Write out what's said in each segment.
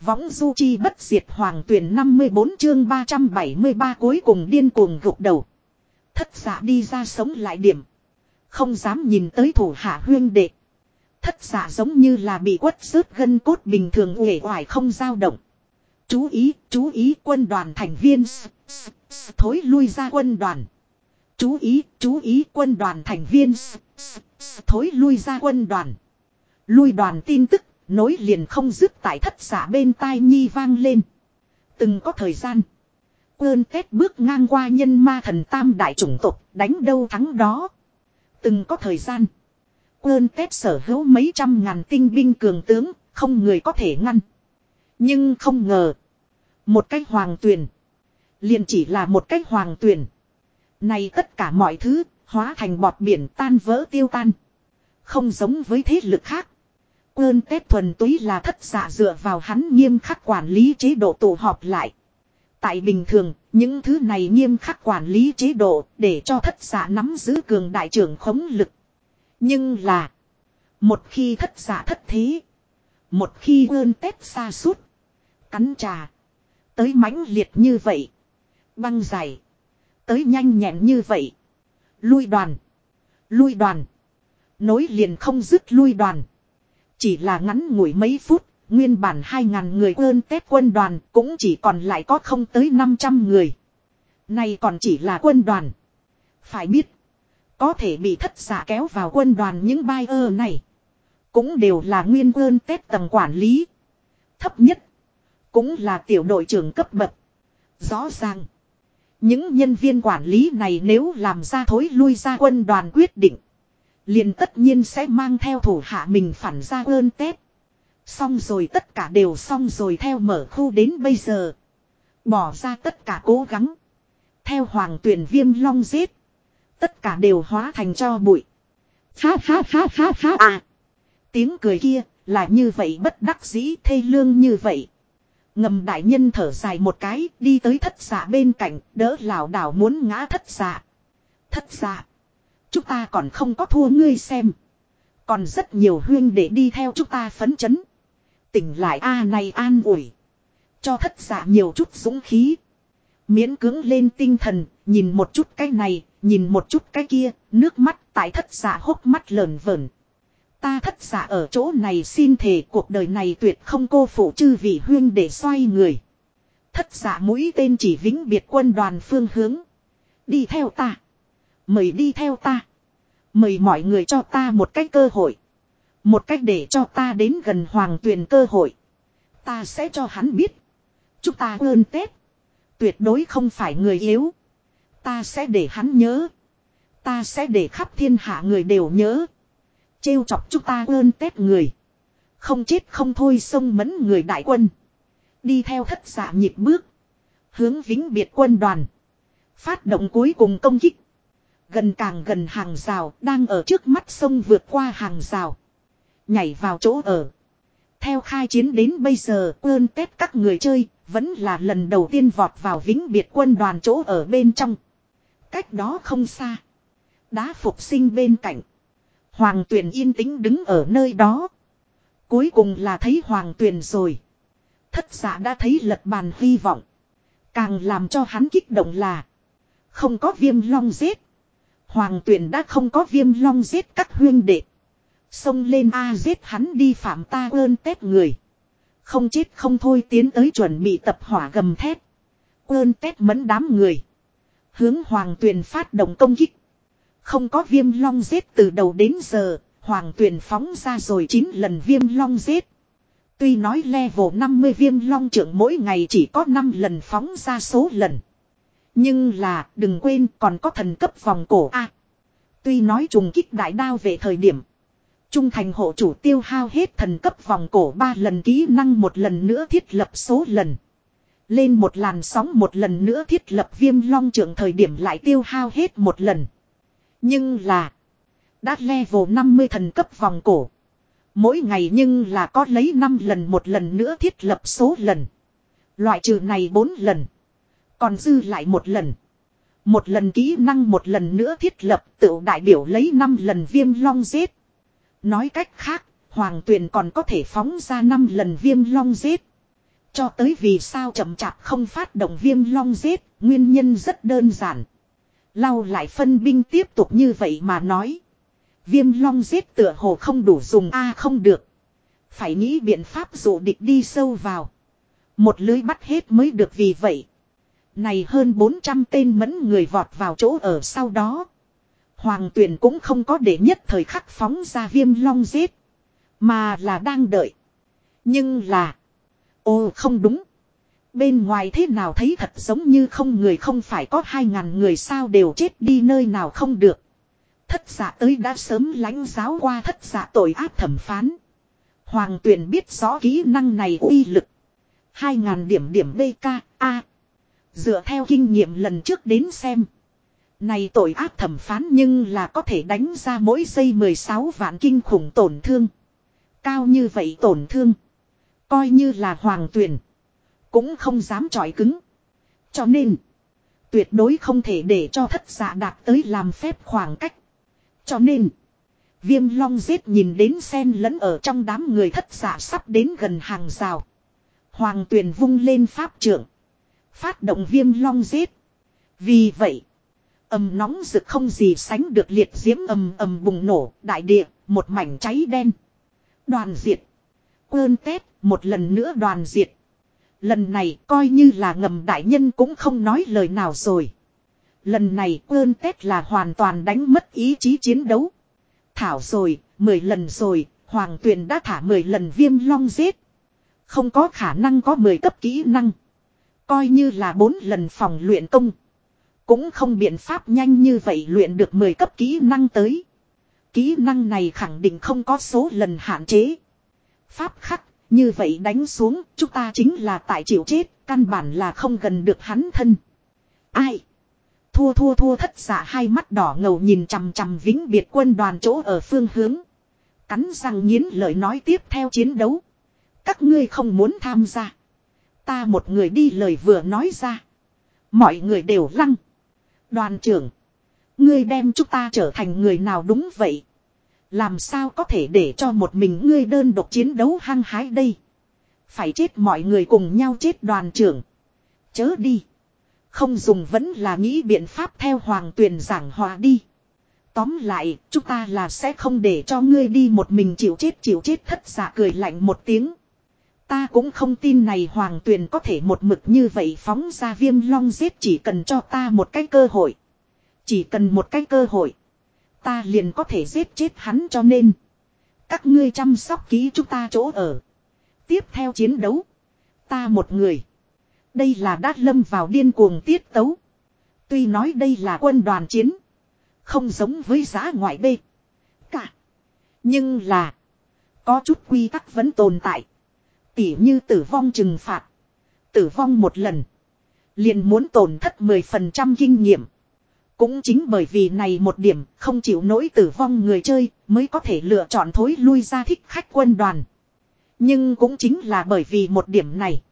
Võng du chi bất diệt hoàng tuyển 54 chương 373 cuối cùng điên cuồng gục đầu. Thất giả đi ra sống lại điểm. Không dám nhìn tới thủ hạ huyên đệ. Thất giả giống như là bị quất rớt gân cốt bình thường uể oải không dao động. Chú ý, chú ý quân đoàn thành viên thối lui ra quân đoàn. Chú ý, chú ý quân đoàn thành viên thối lui ra quân đoàn. Lui đoàn tin tức, nối liền không dứt tại thất giả bên tai nhi vang lên. Từng có thời gian. Ơn Tết bước ngang qua nhân ma thần tam đại chủng tộc, đánh đâu thắng đó. Từng có thời gian. Ơn Tết sở hữu mấy trăm ngàn tinh binh cường tướng, không người có thể ngăn. Nhưng không ngờ. Một cách hoàng tuyển. Liền chỉ là một cách hoàng tuyển. Này tất cả mọi thứ, hóa thành bọt biển tan vỡ tiêu tan. Không giống với thế lực khác. Quân Tết thuần túy là thất giả dựa vào hắn nghiêm khắc quản lý chế độ tổ họp lại. Tại bình thường, những thứ này nghiêm khắc quản lý chế độ để cho thất giả nắm giữ cường đại trưởng khống lực. Nhưng là, một khi thất giả thất thế, một khi quân Tết xa suốt, cắn trà, tới mãnh liệt như vậy, băng dày, tới nhanh nhẹn như vậy, lui đoàn, lui đoàn, nối liền không dứt lui đoàn. Chỉ là ngắn ngủi mấy phút, nguyên bản 2.000 người ơn Tết quân đoàn cũng chỉ còn lại có không tới 500 người. nay còn chỉ là quân đoàn. Phải biết, có thể bị thất giả kéo vào quân đoàn những bai ơ này. Cũng đều là nguyên ơn Tết tầng quản lý. Thấp nhất, cũng là tiểu đội trưởng cấp bậc. Rõ ràng, những nhân viên quản lý này nếu làm ra thối lui ra quân đoàn quyết định liền tất nhiên sẽ mang theo thủ hạ mình phản ra ơn Tết. Xong rồi tất cả đều xong rồi theo mở khu đến bây giờ. Bỏ ra tất cả cố gắng. Theo hoàng tuyển viêm long giết. Tất cả đều hóa thành cho bụi. Ha ha ha ha ha à. Tiếng cười kia là như vậy bất đắc dĩ thê lương như vậy. Ngầm đại nhân thở dài một cái, đi tới thất giả bên cạnh, đỡ lảo đảo muốn ngã thất giả. Thất giả. Chúng ta còn không có thua ngươi xem. Còn rất nhiều huyên để đi theo chúng ta phấn chấn. Tỉnh lại a này an ủi. Cho thất giả nhiều chút dũng khí. Miễn cứng lên tinh thần, nhìn một chút cái này, nhìn một chút cái kia, nước mắt tại thất giả hốc mắt lờn vờn. Ta thất giả ở chỗ này xin thề cuộc đời này tuyệt không cô phụ chư vị huyên để xoay người. Thất giả mũi tên chỉ vĩnh biệt quân đoàn phương hướng. Đi theo ta. Mời đi theo ta. Mời mọi người cho ta một cách cơ hội. Một cách để cho ta đến gần hoàng tuyền cơ hội. Ta sẽ cho hắn biết. Chúng ta ơn Tết. Tuyệt đối không phải người yếu. Ta sẽ để hắn nhớ. Ta sẽ để khắp thiên hạ người đều nhớ. Trêu chọc chúng ta ơn Tết người. Không chết không thôi sông mẫn người đại quân. Đi theo thất giả nhịp bước. Hướng vĩnh biệt quân đoàn. Phát động cuối cùng công kích. Gần càng gần hàng rào, đang ở trước mắt sông vượt qua hàng rào. Nhảy vào chỗ ở. Theo khai chiến đến bây giờ quân tết các người chơi, vẫn là lần đầu tiên vọt vào vĩnh biệt quân đoàn chỗ ở bên trong. Cách đó không xa. Đá phục sinh bên cạnh. Hoàng tuyền yên tĩnh đứng ở nơi đó. Cuối cùng là thấy hoàng tuyền rồi. Thất giả đã thấy lật bàn hy vọng. Càng làm cho hắn kích động là. Không có viêm long giết. Hoàng tuyển đã không có viêm long giết các huyên đệ. Xông lên A giết hắn đi phạm ta ơn tết người. Không chết không thôi tiến tới chuẩn bị tập hỏa gầm thét. Ơn tết mẫn đám người. Hướng hoàng tuyền phát động công kích. Không có viêm long giết từ đầu đến giờ. Hoàng tuyền phóng ra rồi 9 lần viêm long giết. Tuy nói level 50 viêm long trưởng mỗi ngày chỉ có 5 lần phóng ra số lần. Nhưng là, đừng quên, còn có thần cấp vòng cổ A. tuy nói trùng kích đại đao về thời điểm. Trung thành hộ chủ tiêu hao hết thần cấp vòng cổ ba lần, kỹ năng một lần nữa thiết lập số lần. Lên một làn sóng một lần nữa thiết lập viêm long trưởng thời điểm lại tiêu hao hết một lần. Nhưng là. Đã level 50 thần cấp vòng cổ. Mỗi ngày nhưng là có lấy 5 lần một lần nữa thiết lập số lần. Loại trừ này 4 lần. Còn dư lại một lần. Một lần kỹ năng một lần nữa thiết lập tự đại biểu lấy 5 lần viêm long giết. Nói cách khác, hoàng tuyền còn có thể phóng ra 5 lần viêm long giết. Cho tới vì sao chậm chạp không phát động viêm long giết, nguyên nhân rất đơn giản. Lau lại phân binh tiếp tục như vậy mà nói. Viêm long giết tựa hồ không đủ dùng a à không được. Phải nghĩ biện pháp dụ địch đi sâu vào. Một lưới bắt hết mới được vì vậy. Này hơn 400 tên mẫn người vọt vào chỗ ở sau đó. Hoàng tuyển cũng không có để nhất thời khắc phóng ra viêm long giết. Mà là đang đợi. Nhưng là. Ồ không đúng. Bên ngoài thế nào thấy thật giống như không người không phải có hai ngàn người sao đều chết đi nơi nào không được. Thất giả tới đã sớm lãnh giáo qua thất giả tội ác thẩm phán. Hoàng tuyển biết rõ kỹ năng này uy lực. Hai ngàn điểm điểm BK, A. Dựa theo kinh nghiệm lần trước đến xem. Này tội ác thẩm phán nhưng là có thể đánh ra mỗi giây 16 vạn kinh khủng tổn thương. Cao như vậy tổn thương. Coi như là hoàng tuyển. Cũng không dám trọi cứng. Cho nên. Tuyệt đối không thể để cho thất giả đạt tới làm phép khoảng cách. Cho nên. Viêm long giết nhìn đến sen lẫn ở trong đám người thất giả sắp đến gần hàng rào. Hoàng tuyền vung lên pháp trưởng. Phát động viêm long giết. Vì vậy. ầm nóng rực không gì sánh được liệt diễm ầm ầm bùng nổ. Đại địa. Một mảnh cháy đen. Đoàn diệt. Quơn tét. Một lần nữa đoàn diệt. Lần này coi như là ngầm đại nhân cũng không nói lời nào rồi. Lần này quơn tét là hoàn toàn đánh mất ý chí chiến đấu. Thảo rồi, 10 lần rồi, Hoàng Tuyền đã thả 10 lần viêm long giết. Không có khả năng có 10 cấp kỹ năng. Coi như là bốn lần phòng luyện công. Cũng không biện pháp nhanh như vậy luyện được 10 cấp kỹ năng tới. Kỹ năng này khẳng định không có số lần hạn chế. Pháp khắc, như vậy đánh xuống, chúng ta chính là tại chịu chết, căn bản là không gần được hắn thân. Ai? Thua thua thua thất giả hai mắt đỏ ngầu nhìn chằm chằm vĩnh biệt quân đoàn chỗ ở phương hướng. Cắn răng nghiến lời nói tiếp theo chiến đấu. Các ngươi không muốn tham gia. Ta một người đi lời vừa nói ra. Mọi người đều lăng. Đoàn trưởng. Ngươi đem chúng ta trở thành người nào đúng vậy. Làm sao có thể để cho một mình ngươi đơn độc chiến đấu hăng hái đây. Phải chết mọi người cùng nhau chết đoàn trưởng. Chớ đi. Không dùng vẫn là nghĩ biện pháp theo hoàng tuyền giảng hòa đi. Tóm lại, chúng ta là sẽ không để cho ngươi đi một mình chịu chết chịu chết thất giả cười lạnh một tiếng. Ta cũng không tin này hoàng tuyền có thể một mực như vậy phóng ra viêm long giết chỉ cần cho ta một cái cơ hội. Chỉ cần một cái cơ hội. Ta liền có thể giết chết hắn cho nên. Các ngươi chăm sóc ký chúng ta chỗ ở. Tiếp theo chiến đấu. Ta một người. Đây là đát lâm vào điên cuồng tiết tấu. Tuy nói đây là quân đoàn chiến. Không giống với giá ngoại bê. Cả. Nhưng là. Có chút quy tắc vẫn tồn tại. Tỉ như tử vong trừng phạt. Tử vong một lần. Liền muốn tổn thất 10% kinh nghiệm. Cũng chính bởi vì này một điểm không chịu nổi tử vong người chơi mới có thể lựa chọn thối lui ra thích khách quân đoàn. Nhưng cũng chính là bởi vì một điểm này.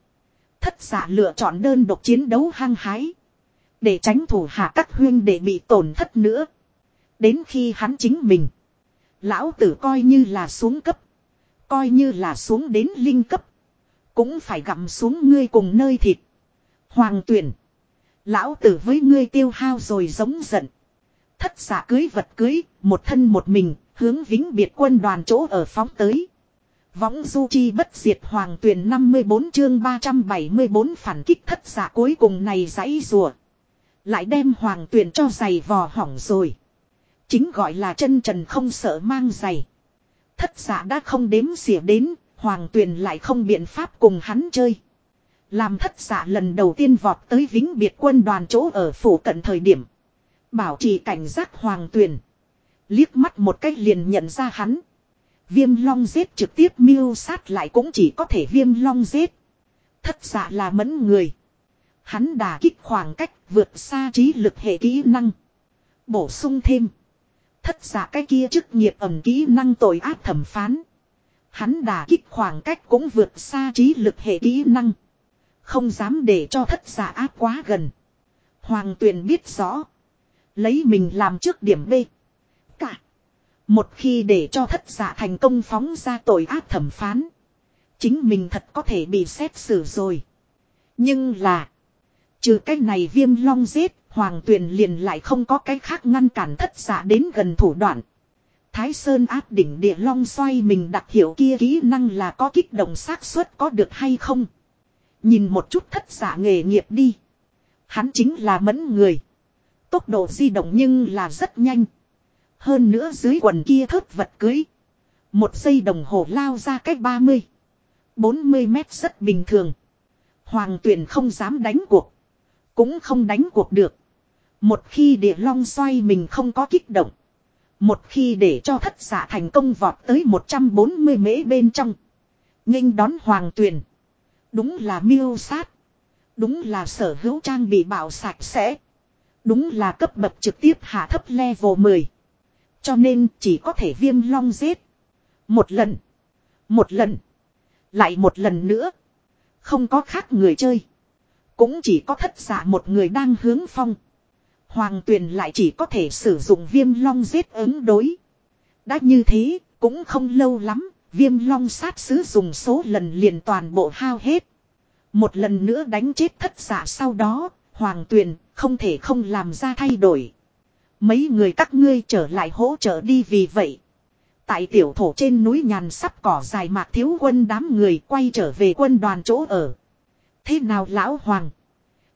Thất giả lựa chọn đơn độc chiến đấu hăng hái. Để tránh thủ hạ các huyên để bị tổn thất nữa. Đến khi hắn chính mình. Lão tử coi như là xuống cấp. Coi như là xuống đến linh cấp. Cũng phải gặm xuống ngươi cùng nơi thịt. Hoàng tuyển. Lão tử với ngươi tiêu hao rồi giống giận. Thất giả cưới vật cưới, một thân một mình, hướng vĩnh biệt quân đoàn chỗ ở phóng tới. Võng du chi bất diệt hoàng tuyển 54 chương 374 phản kích thất giả cuối cùng này giãy rùa. Lại đem hoàng tuyển cho giày vò hỏng rồi. Chính gọi là chân trần không sợ mang giày. Thất giả đã không đếm xỉa đến, hoàng Tuyền lại không biện pháp cùng hắn chơi. Làm thất giả lần đầu tiên vọt tới vĩnh biệt quân đoàn chỗ ở phủ cận thời điểm. Bảo trì cảnh giác hoàng Tuyền. Liếc mắt một cách liền nhận ra hắn. Viêm long giết trực tiếp miêu sát lại cũng chỉ có thể viêm long giết. Thất giả là mẫn người. Hắn đà kích khoảng cách vượt xa trí lực hệ kỹ năng. Bổ sung thêm. Thất giả cái kia chức nghiệp ẩm kỹ năng tội ác thẩm phán. Hắn đà kích khoảng cách cũng vượt xa trí lực hệ kỹ năng. Không dám để cho thất giả áp quá gần. Hoàng tuyền biết rõ. Lấy mình làm trước điểm B. Cả. Một khi để cho thất giả thành công phóng ra tội ác thẩm phán. Chính mình thật có thể bị xét xử rồi. Nhưng là. Trừ cái này viêm long giết. Hoàng tuyền liền lại không có cái khác ngăn cản thất giả đến gần thủ đoạn. Thái Sơn áp đỉnh địa long xoay mình đặc hiệu kia kỹ năng là có kích động xác suất có được hay không. Nhìn một chút thất giả nghề nghiệp đi. Hắn chính là mẫn người. Tốc độ di động nhưng là rất nhanh. Hơn nữa dưới quần kia thớt vật cưới. Một giây đồng hồ lao ra cách 30. 40 mét rất bình thường. Hoàng tuyển không dám đánh cuộc. Cũng không đánh cuộc được. Một khi địa long xoay mình không có kích động. Một khi để cho thất giả thành công vọt tới 140 mễ bên trong. nghênh đón hoàng tuyền, Đúng là miêu sát. Đúng là sở hữu trang bị bảo sạch sẽ. Đúng là cấp bậc trực tiếp hạ thấp level 10. Cho nên chỉ có thể viêm long giết. Một lần. Một lần. Lại một lần nữa. Không có khác người chơi. Cũng chỉ có thất giả một người đang hướng phong. Hoàng tuyền lại chỉ có thể sử dụng viêm long giết ứng đối. Đã như thế, cũng không lâu lắm, viêm long sát sứ dùng số lần liền toàn bộ hao hết. Một lần nữa đánh chết thất giả sau đó, hoàng tuyền không thể không làm ra thay đổi. Mấy người các ngươi trở lại hỗ trợ đi vì vậy. Tại tiểu thổ trên núi nhàn sắp cỏ dài mạc thiếu quân đám người quay trở về quân đoàn chỗ ở. Thế nào lão hoàng?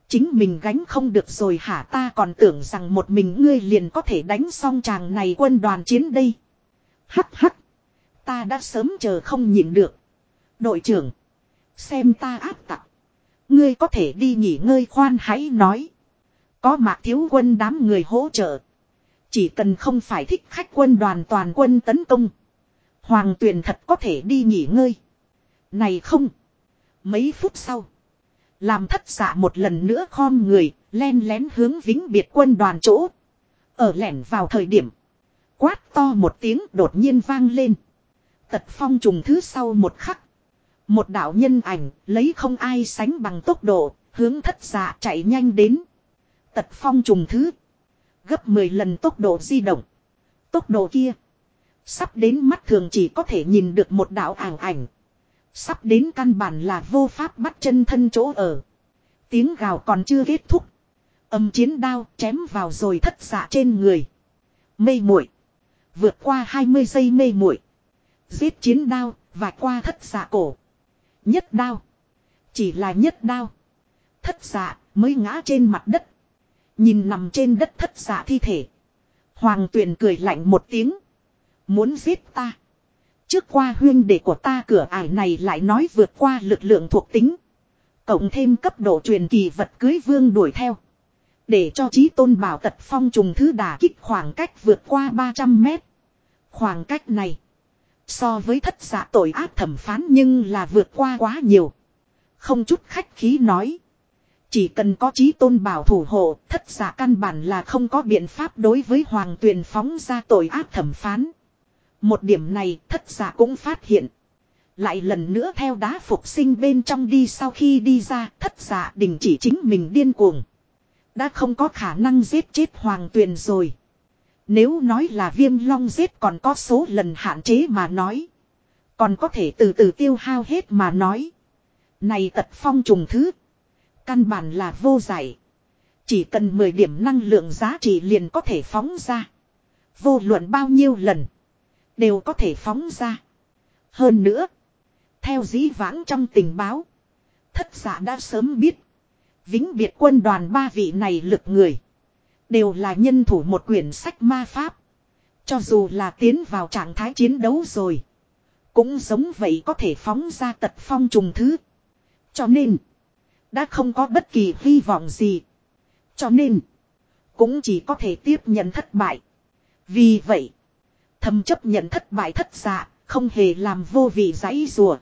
Chính mình gánh không được rồi hả ta còn tưởng rằng một mình ngươi liền có thể đánh xong chàng này quân đoàn chiến đây. Hắc hắc. Ta đã sớm chờ không nhịn được. Đội trưởng. Xem ta áp tặc. Ngươi có thể đi nghỉ ngơi khoan hãy nói. Có mạc thiếu quân đám người hỗ trợ. Chỉ cần không phải thích khách quân đoàn toàn quân tấn công. Hoàng tuyền thật có thể đi nghỉ ngơi. Này không. Mấy phút sau. Làm thất giả một lần nữa khom người, len lén hướng vĩnh biệt quân đoàn chỗ. Ở lẻn vào thời điểm. Quát to một tiếng đột nhiên vang lên. Tật phong trùng thứ sau một khắc. Một đạo nhân ảnh lấy không ai sánh bằng tốc độ, hướng thất giả chạy nhanh đến. Tật phong trùng thứ. Gấp 10 lần tốc độ di động. Tốc độ kia. Sắp đến mắt thường chỉ có thể nhìn được một đạo ảng ảnh. Sắp đến căn bản là vô pháp bắt chân thân chỗ ở. Tiếng gào còn chưa kết thúc. Âm chiến đao chém vào rồi thất xạ trên người. Mây muội Vượt qua 20 giây mây muội Giết chiến đao và qua thất xạ cổ. Nhất đao. Chỉ là nhất đao. Thất xạ mới ngã trên mặt đất. Nhìn nằm trên đất thất xạ thi thể. Hoàng tuyền cười lạnh một tiếng. Muốn giết ta. Trước qua huyên đệ của ta cửa ải này lại nói vượt qua lực lượng thuộc tính. Cộng thêm cấp độ truyền kỳ vật cưới vương đuổi theo. Để cho trí tôn bảo tật phong trùng thứ đà kích khoảng cách vượt qua 300 mét. Khoảng cách này. So với thất giả tội ác thẩm phán nhưng là vượt qua quá nhiều. Không chút khách khí nói. Chỉ cần có trí tôn bảo thủ hộ, thất giả căn bản là không có biện pháp đối với hoàng tuyền phóng ra tội ác thẩm phán. Một điểm này thất giả cũng phát hiện. Lại lần nữa theo đá phục sinh bên trong đi sau khi đi ra, thất giả đình chỉ chính mình điên cuồng. Đã không có khả năng giết chết hoàng tuyền rồi. Nếu nói là viêm long giết còn có số lần hạn chế mà nói. Còn có thể từ từ tiêu hao hết mà nói. Này tật phong trùng thứ. Căn bản là vô giải. Chỉ cần 10 điểm năng lượng giá trị liền có thể phóng ra. Vô luận bao nhiêu lần. Đều có thể phóng ra. Hơn nữa. Theo dĩ vãng trong tình báo. Thất giả đã sớm biết. Vĩnh biệt quân đoàn ba vị này lực người. Đều là nhân thủ một quyển sách ma pháp. Cho dù là tiến vào trạng thái chiến đấu rồi. Cũng giống vậy có thể phóng ra tật phong trùng thứ. Cho nên. Đã không có bất kỳ hy vọng gì. Cho nên. Cũng chỉ có thể tiếp nhận thất bại. Vì vậy. Thầm chấp nhận thất bại thất dạ, không hề làm vô vị giấy rùa.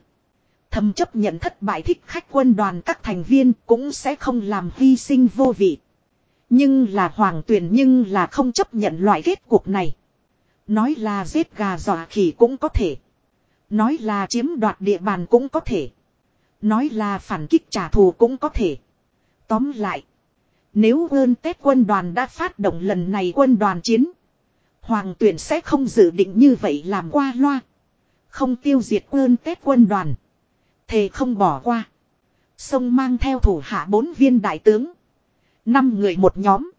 Thầm chấp nhận thất bại thích khách quân đoàn các thành viên cũng sẽ không làm hy sinh vô vị. Nhưng là hoàng tuyển nhưng là không chấp nhận loại kết cục này. Nói là giết gà dọa khỉ cũng có thể. Nói là chiếm đoạt địa bàn cũng có thể. Nói là phản kích trả thù cũng có thể. Tóm lại. Nếu ơn Tết quân đoàn đã phát động lần này quân đoàn chiến. Hoàng tuyển sẽ không dự định như vậy làm qua loa. Không tiêu diệt quân Tết quân đoàn. Thề không bỏ qua. Sông mang theo thủ hạ bốn viên đại tướng. Năm người một nhóm.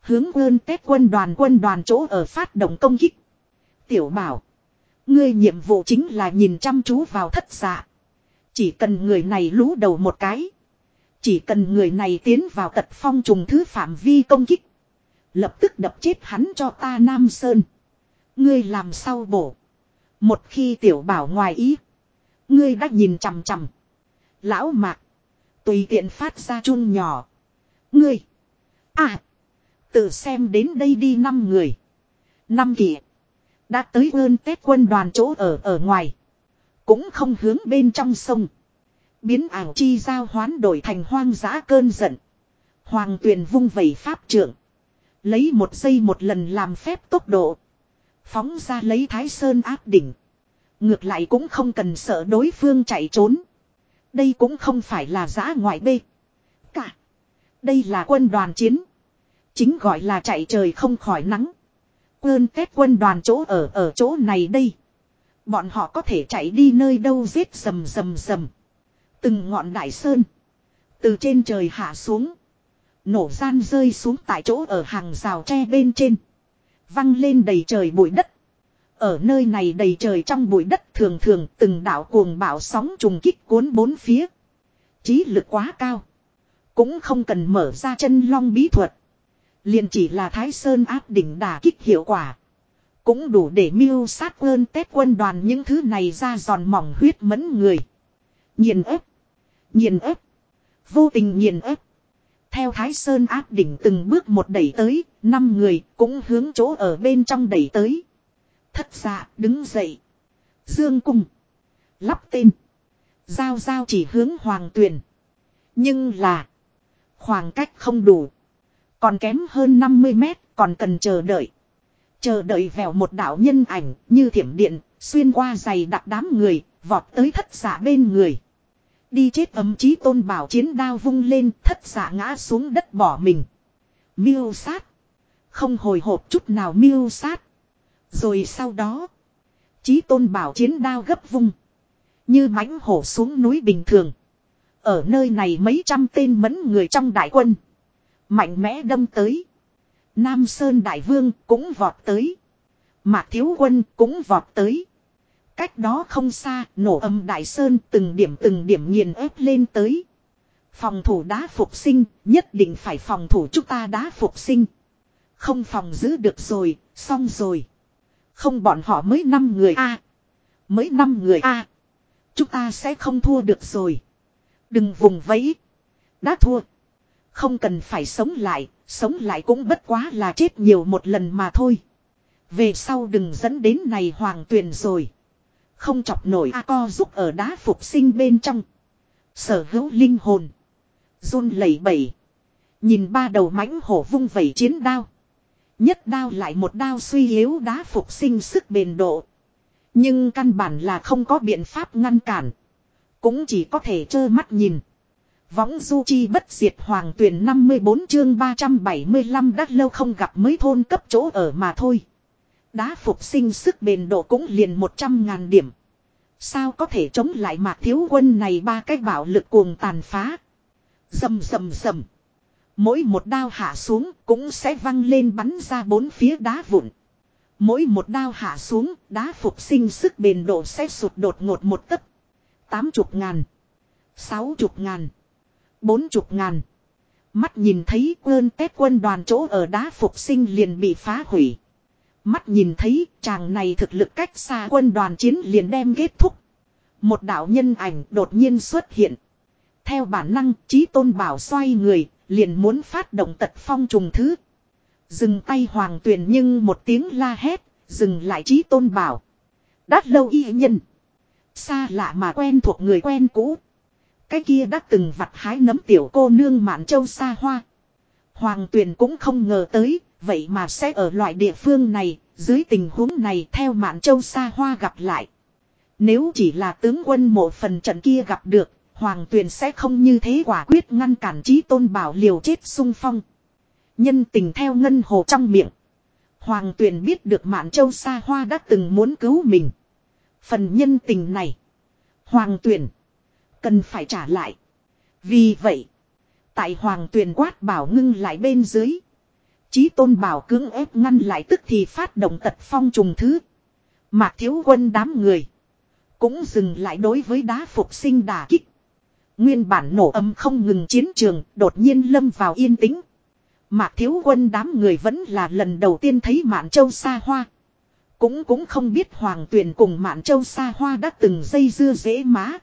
Hướng quân tết quân đoàn quân đoàn chỗ ở phát động công kích. Tiểu bảo. Ngươi nhiệm vụ chính là nhìn chăm chú vào thất dạ. Chỉ cần người này lú đầu một cái. Chỉ cần người này tiến vào tật phong trùng thứ phạm vi công kích. Lập tức đập chết hắn cho ta Nam Sơn. Ngươi làm sao bổ. Một khi tiểu bảo ngoài ý. Ngươi đã nhìn chằm chằm. Lão mạc. Tùy tiện phát ra chun nhỏ. Ngươi. À. Tự xem đến đây đi năm người. Năm kỷ. Đã tới ơn Tết quân đoàn chỗ ở ở ngoài. Cũng không hướng bên trong sông. Biến ảo chi giao hoán đổi thành hoang dã cơn giận. Hoàng tuyền vung vẩy pháp trưởng. Lấy một giây một lần làm phép tốc độ. Phóng ra lấy thái sơn áp đỉnh. Ngược lại cũng không cần sợ đối phương chạy trốn. Đây cũng không phải là giã ngoại bê. Cả. Đây là quân đoàn chiến. Chính gọi là chạy trời không khỏi nắng. quân Tết quân đoàn chỗ ở ở chỗ này đây. Bọn họ có thể chạy đi nơi đâu giết rầm rầm rầm. Từng ngọn đại sơn. Từ trên trời hạ xuống. Nổ gian rơi xuống tại chỗ ở hàng rào tre bên trên. Văng lên đầy trời bụi đất. Ở nơi này đầy trời trong bụi đất thường thường từng đảo cuồng bão sóng trùng kích cuốn bốn phía. Chí lực quá cao. Cũng không cần mở ra chân long bí thuật. liền chỉ là Thái Sơn áp đỉnh đả kích hiệu quả. Cũng đủ để miêu sát ơn tết quân đoàn những thứ này ra giòn mỏng huyết mẫn người. Nhìn ép. Nhìn ép. Vô tình nhìn ép. Theo Thái Sơn áp đỉnh từng bước một đẩy tới, năm người cũng hướng chỗ ở bên trong đẩy tới. Thất dạ đứng dậy. Dương cung. Lắp tên. Giao giao chỉ hướng hoàng tuyền. Nhưng là. Khoảng cách không đủ. Còn kém hơn 50 mét còn cần chờ đợi. Chờ đợi vèo một đạo nhân ảnh như thiểm điện. Xuyên qua giày đặc đám người. Vọt tới thất giả bên người. Đi chết ấm chí tôn bảo chiến đao vung lên, thất xạ ngã xuống đất bỏ mình. Miêu sát. Không hồi hộp chút nào miêu sát. Rồi sau đó. Chí tôn bảo chiến đao gấp vung. Như mãnh hổ xuống núi bình thường. Ở nơi này mấy trăm tên mẫn người trong đại quân. Mạnh mẽ đâm tới. Nam Sơn Đại Vương cũng vọt tới. Mạc Thiếu Quân cũng vọt tới. Cách đó không xa, nổ âm Đại Sơn từng điểm từng điểm nghiền ép lên tới. Phòng thủ đá phục sinh, nhất định phải phòng thủ chúng ta đá phục sinh. Không phòng giữ được rồi, xong rồi. Không bọn họ mới 5 người a Mới 5 người a Chúng ta sẽ không thua được rồi. Đừng vùng vẫy. Đã thua. Không cần phải sống lại, sống lại cũng bất quá là chết nhiều một lần mà thôi. Về sau đừng dẫn đến này hoàng tuyền rồi. Không chọc nổi A co giúp ở đá phục sinh bên trong. Sở hữu linh hồn. run lẩy bẩy. Nhìn ba đầu mãnh hổ vung vẩy chiến đao. Nhất đao lại một đao suy yếu đá phục sinh sức bền độ. Nhưng căn bản là không có biện pháp ngăn cản. Cũng chỉ có thể trơ mắt nhìn. Võng du chi bất diệt hoàng tuyển 54 chương 375 đã lâu không gặp mới thôn cấp chỗ ở mà thôi. Đá phục sinh sức bền độ cũng liền 100 ngàn điểm. Sao có thể chống lại mạc thiếu quân này ba cái bảo lực cuồng tàn phá. Dầm dầm dầm. Mỗi một đao hạ xuống cũng sẽ văng lên bắn ra bốn phía đá vụn. Mỗi một đao hạ xuống, đá phục sinh sức bền độ sẽ sụt đột ngột một tấc. Tám chục ngàn. Sáu chục ngàn. Bốn chục ngàn. Mắt nhìn thấy quân tết quân đoàn chỗ ở đá phục sinh liền bị phá hủy. Mắt nhìn thấy chàng này thực lực cách xa quân đoàn chiến liền đem kết thúc. Một đạo nhân ảnh đột nhiên xuất hiện. Theo bản năng, trí tôn bảo xoay người, liền muốn phát động tật phong trùng thứ. Dừng tay hoàng tuyền nhưng một tiếng la hét, dừng lại trí tôn bảo. Đát lâu y nhân. Xa lạ mà quen thuộc người quen cũ. Cái kia đã từng vặt hái nấm tiểu cô nương mạn châu xa hoa. Hoàng tuyền cũng không ngờ tới, vậy mà sẽ ở loại địa phương này, dưới tình huống này theo mạn châu xa hoa gặp lại. Nếu chỉ là tướng quân một phần trận kia gặp được, Hoàng tuyền sẽ không như thế quả quyết ngăn cản trí tôn bảo liều chết sung phong. Nhân tình theo ngân hồ trong miệng. Hoàng tuyền biết được mạn châu xa hoa đã từng muốn cứu mình. Phần nhân tình này. Hoàng tuyền Cần phải trả lại. Vì vậy. Tại hoàng tuyền quát bảo ngưng lại bên dưới. Chí tôn bảo cưỡng ép ngăn lại tức thì phát động tật phong trùng thứ. Mạc thiếu quân đám người. Cũng dừng lại đối với đá phục sinh đà kích. Nguyên bản nổ âm không ngừng chiến trường, đột nhiên lâm vào yên tĩnh. Mạc thiếu quân đám người vẫn là lần đầu tiên thấy mạn châu xa hoa. Cũng cũng không biết hoàng tuyển cùng mạn châu xa hoa đã từng dây dưa dễ má.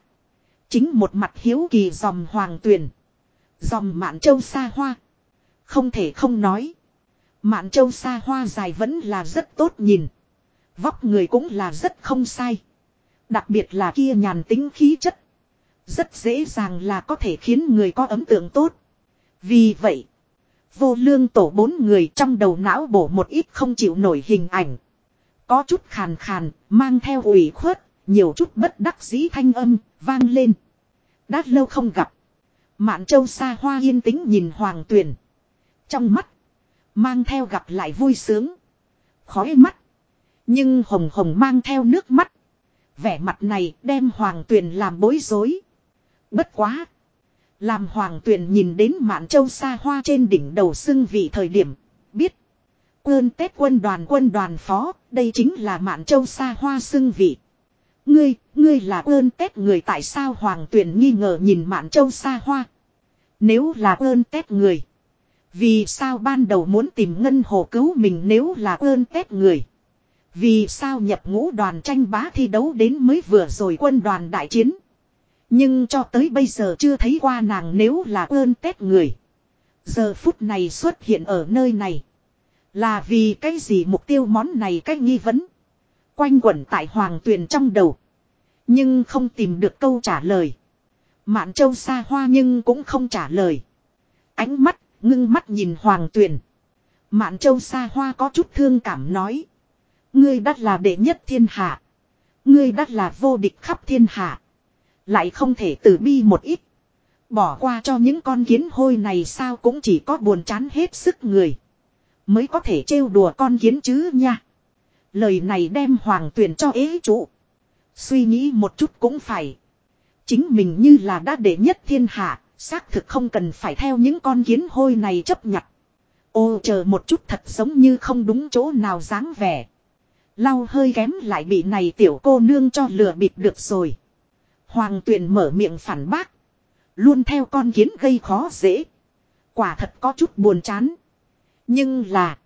Chính một mặt hiếu kỳ dòm hoàng tuyển. dòm mạn châu xa hoa. Không thể không nói. Mạn châu xa hoa dài vẫn là rất tốt nhìn. Vóc người cũng là rất không sai. Đặc biệt là kia nhàn tính khí chất. Rất dễ dàng là có thể khiến người có ấn tượng tốt. Vì vậy, vô lương tổ bốn người trong đầu não bổ một ít không chịu nổi hình ảnh. Có chút khàn khàn, mang theo ủy khuất, nhiều chút bất đắc dĩ thanh âm, vang lên. Đã lâu không gặp. Mạn châu xa hoa yên tĩnh nhìn hoàng tuyển. Trong mắt, mang theo gặp lại vui sướng. Khói mắt. Nhưng hồng hồng mang theo nước mắt. Vẻ mặt này đem hoàng tuyền làm bối rối. Bất quá. Làm hoàng tuyền nhìn đến mạn châu xa hoa trên đỉnh đầu xưng vị thời điểm. Biết. Quân Tết quân đoàn quân đoàn phó. Đây chính là mạn châu xa hoa xưng vị. Ngươi, ngươi là ơn Tết người tại sao hoàng tuyền nghi ngờ nhìn mạn châu xa hoa. Nếu là ơn Tết người. Vì sao ban đầu muốn tìm ngân hồ cứu mình nếu là ơn Tết người. Vì sao nhập ngũ đoàn tranh bá thi đấu đến mới vừa rồi quân đoàn đại chiến. Nhưng cho tới bây giờ chưa thấy qua nàng nếu là ơn tết người. Giờ phút này xuất hiện ở nơi này. Là vì cái gì mục tiêu món này cách nghi vấn. Quanh quẩn tại hoàng tuyền trong đầu. Nhưng không tìm được câu trả lời. Mạn châu xa hoa nhưng cũng không trả lời. Ánh mắt, ngưng mắt nhìn hoàng tuyền. Mạn châu xa hoa có chút thương cảm nói. Ngươi đắt là đệ nhất thiên hạ. Ngươi đắt là vô địch khắp thiên hạ. Lại không thể tử bi một ít. Bỏ qua cho những con kiến hôi này sao cũng chỉ có buồn chán hết sức người. Mới có thể trêu đùa con kiến chứ nha. Lời này đem hoàng tuyền cho ế trụ. Suy nghĩ một chút cũng phải. Chính mình như là đã đệ nhất thiên hạ, xác thực không cần phải theo những con kiến hôi này chấp nhận. Ô, chờ một chút thật giống như không đúng chỗ nào dáng vẻ. Lau hơi kém lại bị này tiểu cô nương cho lừa bịp được rồi. Hoàng tuyền mở miệng phản bác. Luôn theo con kiến gây khó dễ. Quả thật có chút buồn chán. Nhưng là.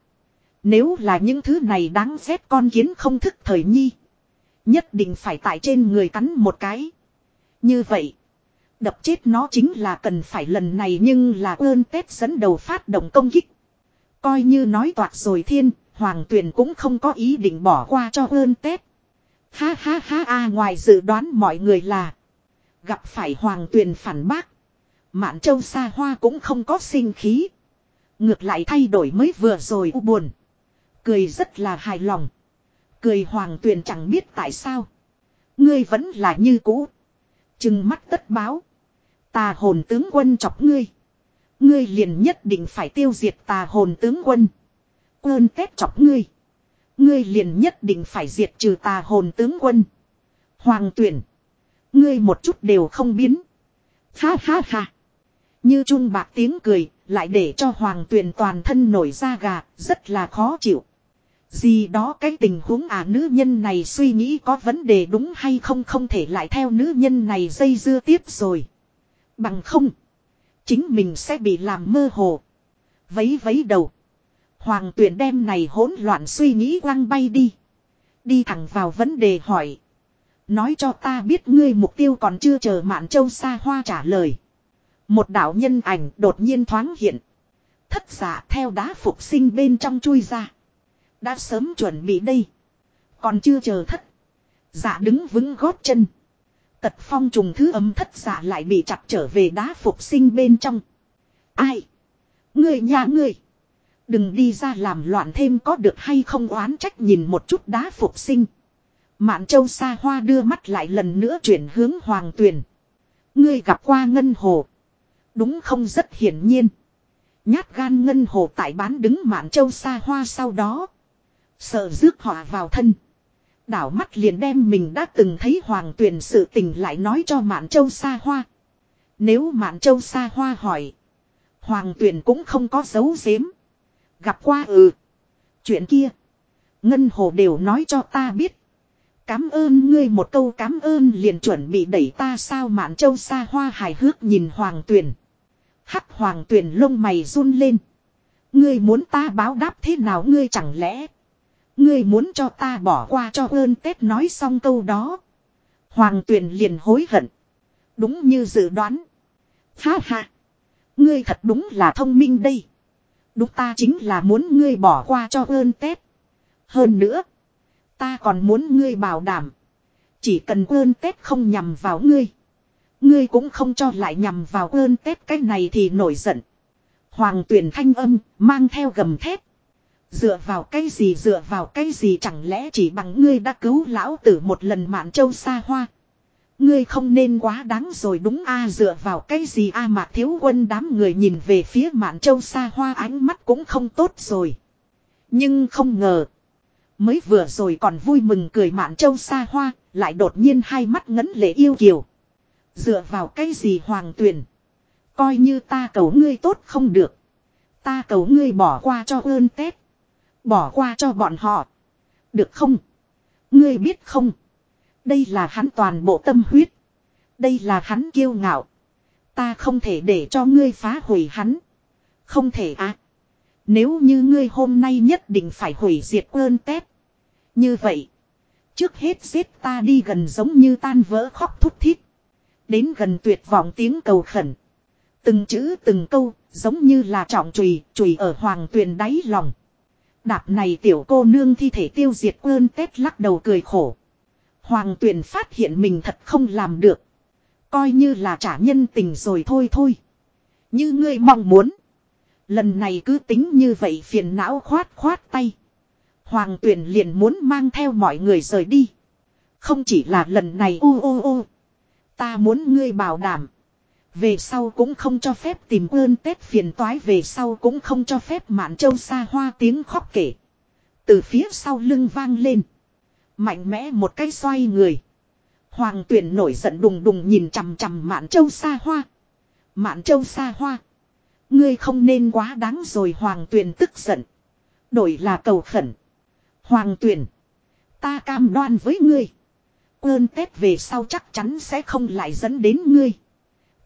Nếu là những thứ này đáng ghét con kiến không thức thời nhi. Nhất định phải tại trên người cắn một cái. Như vậy. Đập chết nó chính là cần phải lần này nhưng là ơn Tết dẫn đầu phát động công kích. Coi như nói toạc rồi thiên, Hoàng Tuyền cũng không có ý định bỏ qua cho ơn Tết. Ha ha ha a ngoài dự đoán mọi người là gặp phải Hoàng Tuyền phản bác. Mạn Châu xa hoa cũng không có sinh khí. Ngược lại thay đổi mới vừa rồi u buồn. Cười rất là hài lòng. Cười Hoàng Tuyền chẳng biết tại sao. Ngươi vẫn là như cũ. Chừng mắt tất báo. Tà hồn tướng quân chọc ngươi. Ngươi liền nhất định phải tiêu diệt tà hồn tướng quân quân tép chọc ngươi. Ngươi liền nhất định phải diệt trừ tà hồn tướng quân. Hoàng tuyển. Ngươi một chút đều không biến. Ha ha ha. Như trung bạc tiếng cười, lại để cho hoàng tuyển toàn thân nổi da gà, rất là khó chịu. Gì đó cái tình huống à nữ nhân này suy nghĩ có vấn đề đúng hay không không thể lại theo nữ nhân này dây dưa tiếp rồi. Bằng không. Chính mình sẽ bị làm mơ hồ. Vấy vấy đầu. Hoàng tuyển đem này hỗn loạn suy nghĩ quăng bay đi. Đi thẳng vào vấn đề hỏi. Nói cho ta biết ngươi mục tiêu còn chưa chờ mạn châu xa hoa trả lời. Một đạo nhân ảnh đột nhiên thoáng hiện. Thất giả theo đá phục sinh bên trong chui ra. Đã sớm chuẩn bị đây. Còn chưa chờ thất. Giả đứng vững gót chân. Tật phong trùng thứ âm thất giả lại bị chặt trở về đá phục sinh bên trong. Ai? Người nhà người. Đừng đi ra làm loạn thêm có được hay không oán trách nhìn một chút đá phục sinh. Mạn châu xa hoa đưa mắt lại lần nữa chuyển hướng hoàng tuyền. Ngươi gặp qua ngân hồ. Đúng không rất hiển nhiên. Nhát gan ngân hồ tại bán đứng mạn châu xa hoa sau đó. Sợ rước họa vào thân. Đảo mắt liền đem mình đã từng thấy hoàng tuyển sự tình lại nói cho Mạn Châu Sa Hoa. Nếu Mạn Châu Sa Hoa hỏi. Hoàng tuyển cũng không có dấu giếm. Gặp qua ừ. Chuyện kia. Ngân Hồ đều nói cho ta biết. Cám ơn ngươi một câu cám ơn liền chuẩn bị đẩy ta sao Mạn Châu Sa Hoa hài hước nhìn Hoàng tuyển. Hắc Hoàng tuyển lông mày run lên. Ngươi muốn ta báo đáp thế nào ngươi chẳng lẽ. Ngươi muốn cho ta bỏ qua cho ơn Tết nói xong câu đó. Hoàng Tuyền liền hối hận. Đúng như dự đoán. Ha ha. Ngươi thật đúng là thông minh đây. Đúng ta chính là muốn ngươi bỏ qua cho ơn Tết. Hơn nữa. Ta còn muốn ngươi bảo đảm. Chỉ cần ơn Tết không nhằm vào ngươi. Ngươi cũng không cho lại nhằm vào ơn Tết cái này thì nổi giận. Hoàng tuyển thanh âm, mang theo gầm thép. Dựa vào cái gì dựa vào cái gì chẳng lẽ chỉ bằng ngươi đã cứu lão tử một lần mạn châu xa hoa. Ngươi không nên quá đáng rồi đúng a dựa vào cái gì a à mạc thiếu quân đám người nhìn về phía mạn châu xa hoa ánh mắt cũng không tốt rồi. Nhưng không ngờ. Mới vừa rồi còn vui mừng cười mạn châu xa hoa, lại đột nhiên hai mắt ngấn lệ yêu kiều. Dựa vào cái gì hoàng tuyển. Coi như ta cầu ngươi tốt không được. Ta cầu ngươi bỏ qua cho ơn Tết. Bỏ qua cho bọn họ. Được không? Ngươi biết không? Đây là hắn toàn bộ tâm huyết. Đây là hắn kiêu ngạo. Ta không thể để cho ngươi phá hủy hắn. Không thể à. Nếu như ngươi hôm nay nhất định phải hủy diệt ơn tép, Như vậy. Trước hết giết ta đi gần giống như tan vỡ khóc thút thít. Đến gần tuyệt vọng tiếng cầu khẩn. Từng chữ từng câu, giống như là trọng chùy, chùy ở hoàng tuyền đáy lòng. Đạp này tiểu cô nương thi thể tiêu diệt ơn tết lắc đầu cười khổ. Hoàng tuyền phát hiện mình thật không làm được. Coi như là trả nhân tình rồi thôi thôi. Như ngươi mong muốn. Lần này cứ tính như vậy phiền não khoát khoát tay. Hoàng tuyền liền muốn mang theo mọi người rời đi. Không chỉ là lần này, ô ô ô. Ta muốn ngươi bảo đảm. Về sau cũng không cho phép tìm ơn Tết phiền toái, về sau cũng không cho phép mạn châu xa hoa tiếng khóc kể. Từ phía sau lưng vang lên. Mạnh mẽ một cái xoay người. Hoàng tuyển nổi giận đùng đùng nhìn chằm chằm mạn châu xa hoa. Mạn châu xa hoa. Ngươi không nên quá đáng rồi, hoàng tuyển tức giận. Đổi là cầu khẩn. Hoàng tuyển. Ta cam đoan với ngươi. Ơn Tết về sau chắc chắn sẽ không lại dẫn đến ngươi.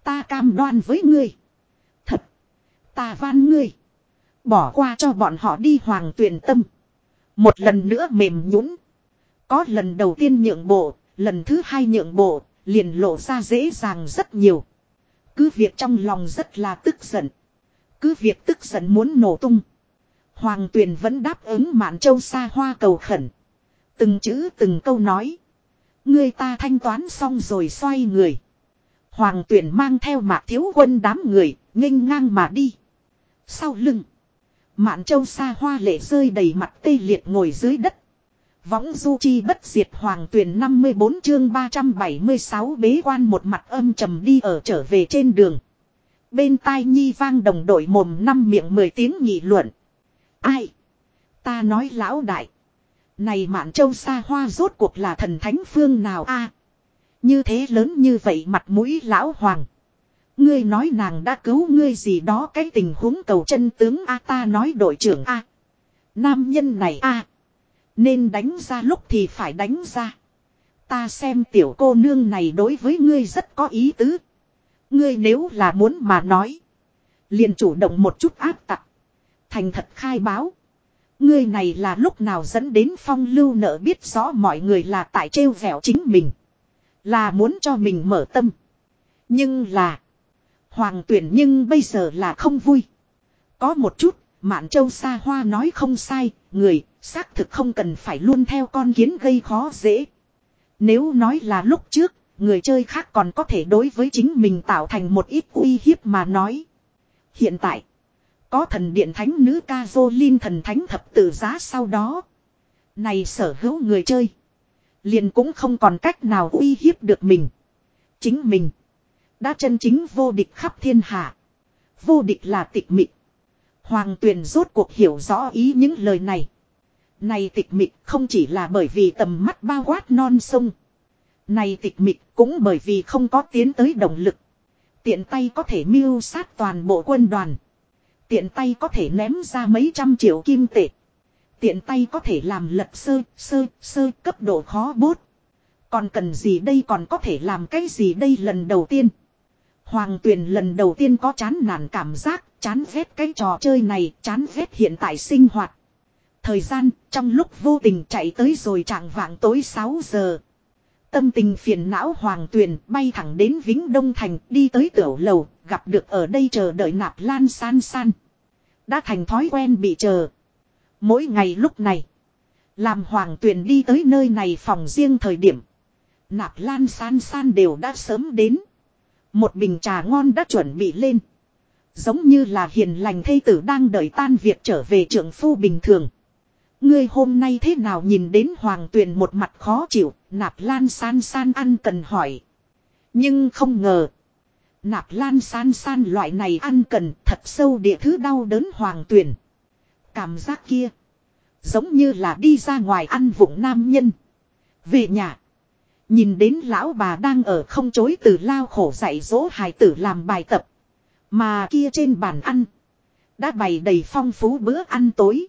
Ta cam đoan với ngươi. Thật. Ta van ngươi. Bỏ qua cho bọn họ đi hoàng tuyển tâm. Một lần nữa mềm nhũn. Có lần đầu tiên nhượng bộ, lần thứ hai nhượng bộ, liền lộ ra dễ dàng rất nhiều. Cứ việc trong lòng rất là tức giận. Cứ việc tức giận muốn nổ tung. Hoàng tuyền vẫn đáp ứng mạn châu xa hoa cầu khẩn. Từng chữ từng câu nói. Người ta thanh toán xong rồi xoay người. Hoàng tuyển mang theo mạc thiếu quân đám người, nghênh ngang mà đi. Sau lưng. Mạn châu xa hoa lệ rơi đầy mặt tê liệt ngồi dưới đất. Võng du chi bất diệt hoàng tuyển 54 chương 376 bế quan một mặt âm trầm đi ở trở về trên đường. Bên tai nhi vang đồng đội mồm năm miệng mười tiếng nghị luận. Ai? Ta nói lão đại. Này mạn châu xa hoa rốt cuộc là thần thánh phương nào a? Như thế lớn như vậy mặt mũi lão hoàng. Ngươi nói nàng đã cứu ngươi gì đó cái tình huống cầu chân tướng A ta nói đội trưởng A. Nam nhân này A. Nên đánh ra lúc thì phải đánh ra. Ta xem tiểu cô nương này đối với ngươi rất có ý tứ. Ngươi nếu là muốn mà nói. Liền chủ động một chút áp tặc. Thành thật khai báo. Ngươi này là lúc nào dẫn đến phong lưu nợ biết rõ mọi người là tại trêu vẻo chính mình. Là muốn cho mình mở tâm. Nhưng là. Hoàng tuyển nhưng bây giờ là không vui. Có một chút, Mạn Châu Sa Hoa nói không sai, người, xác thực không cần phải luôn theo con kiến gây khó dễ. Nếu nói là lúc trước, người chơi khác còn có thể đối với chính mình tạo thành một ít uy hiếp mà nói. Hiện tại, có thần điện thánh nữ ca linh thần thánh thập tử giá sau đó. Này sở hữu người chơi. Liền cũng không còn cách nào uy hiếp được mình. Chính mình. Đã chân chính vô địch khắp thiên hạ. Vô địch là tịch mịch. Hoàng tuyền rốt cuộc hiểu rõ ý những lời này. Này tịch mịch không chỉ là bởi vì tầm mắt bao quát non sông. Này tịch mịch cũng bởi vì không có tiến tới động lực. Tiện tay có thể mưu sát toàn bộ quân đoàn. Tiện tay có thể ném ra mấy trăm triệu kim tệ. Tiện tay có thể làm lật sơ, sơ, sơ cấp độ khó bốt. Còn cần gì đây còn có thể làm cái gì đây lần đầu tiên. Hoàng tuyền lần đầu tiên có chán nản cảm giác, chán ghét cái trò chơi này, chán ghét hiện tại sinh hoạt. Thời gian, trong lúc vô tình chạy tới rồi trạng vạng tối 6 giờ. Tâm tình phiền não hoàng tuyền bay thẳng đến Vĩnh Đông Thành đi tới tiểu lầu, gặp được ở đây chờ đợi nạp lan san san. Đã thành thói quen bị chờ. Mỗi ngày lúc này, làm hoàng tuyền đi tới nơi này phòng riêng thời điểm. Nạp lan san san đều đã sớm đến. Một bình trà ngon đã chuẩn bị lên. Giống như là hiền lành thây tử đang đợi tan việc trở về trưởng phu bình thường. Ngươi hôm nay thế nào nhìn đến hoàng tuyền một mặt khó chịu, nạp lan san san ăn cần hỏi. Nhưng không ngờ. Nạp lan san san loại này ăn cần thật sâu địa thứ đau đớn hoàng tuyền. Cảm giác kia. Giống như là đi ra ngoài ăn vụng nam nhân. Về nhà. Nhìn đến lão bà đang ở không chối từ lao khổ dạy dỗ hài tử làm bài tập. Mà kia trên bàn ăn. Đã bày đầy phong phú bữa ăn tối.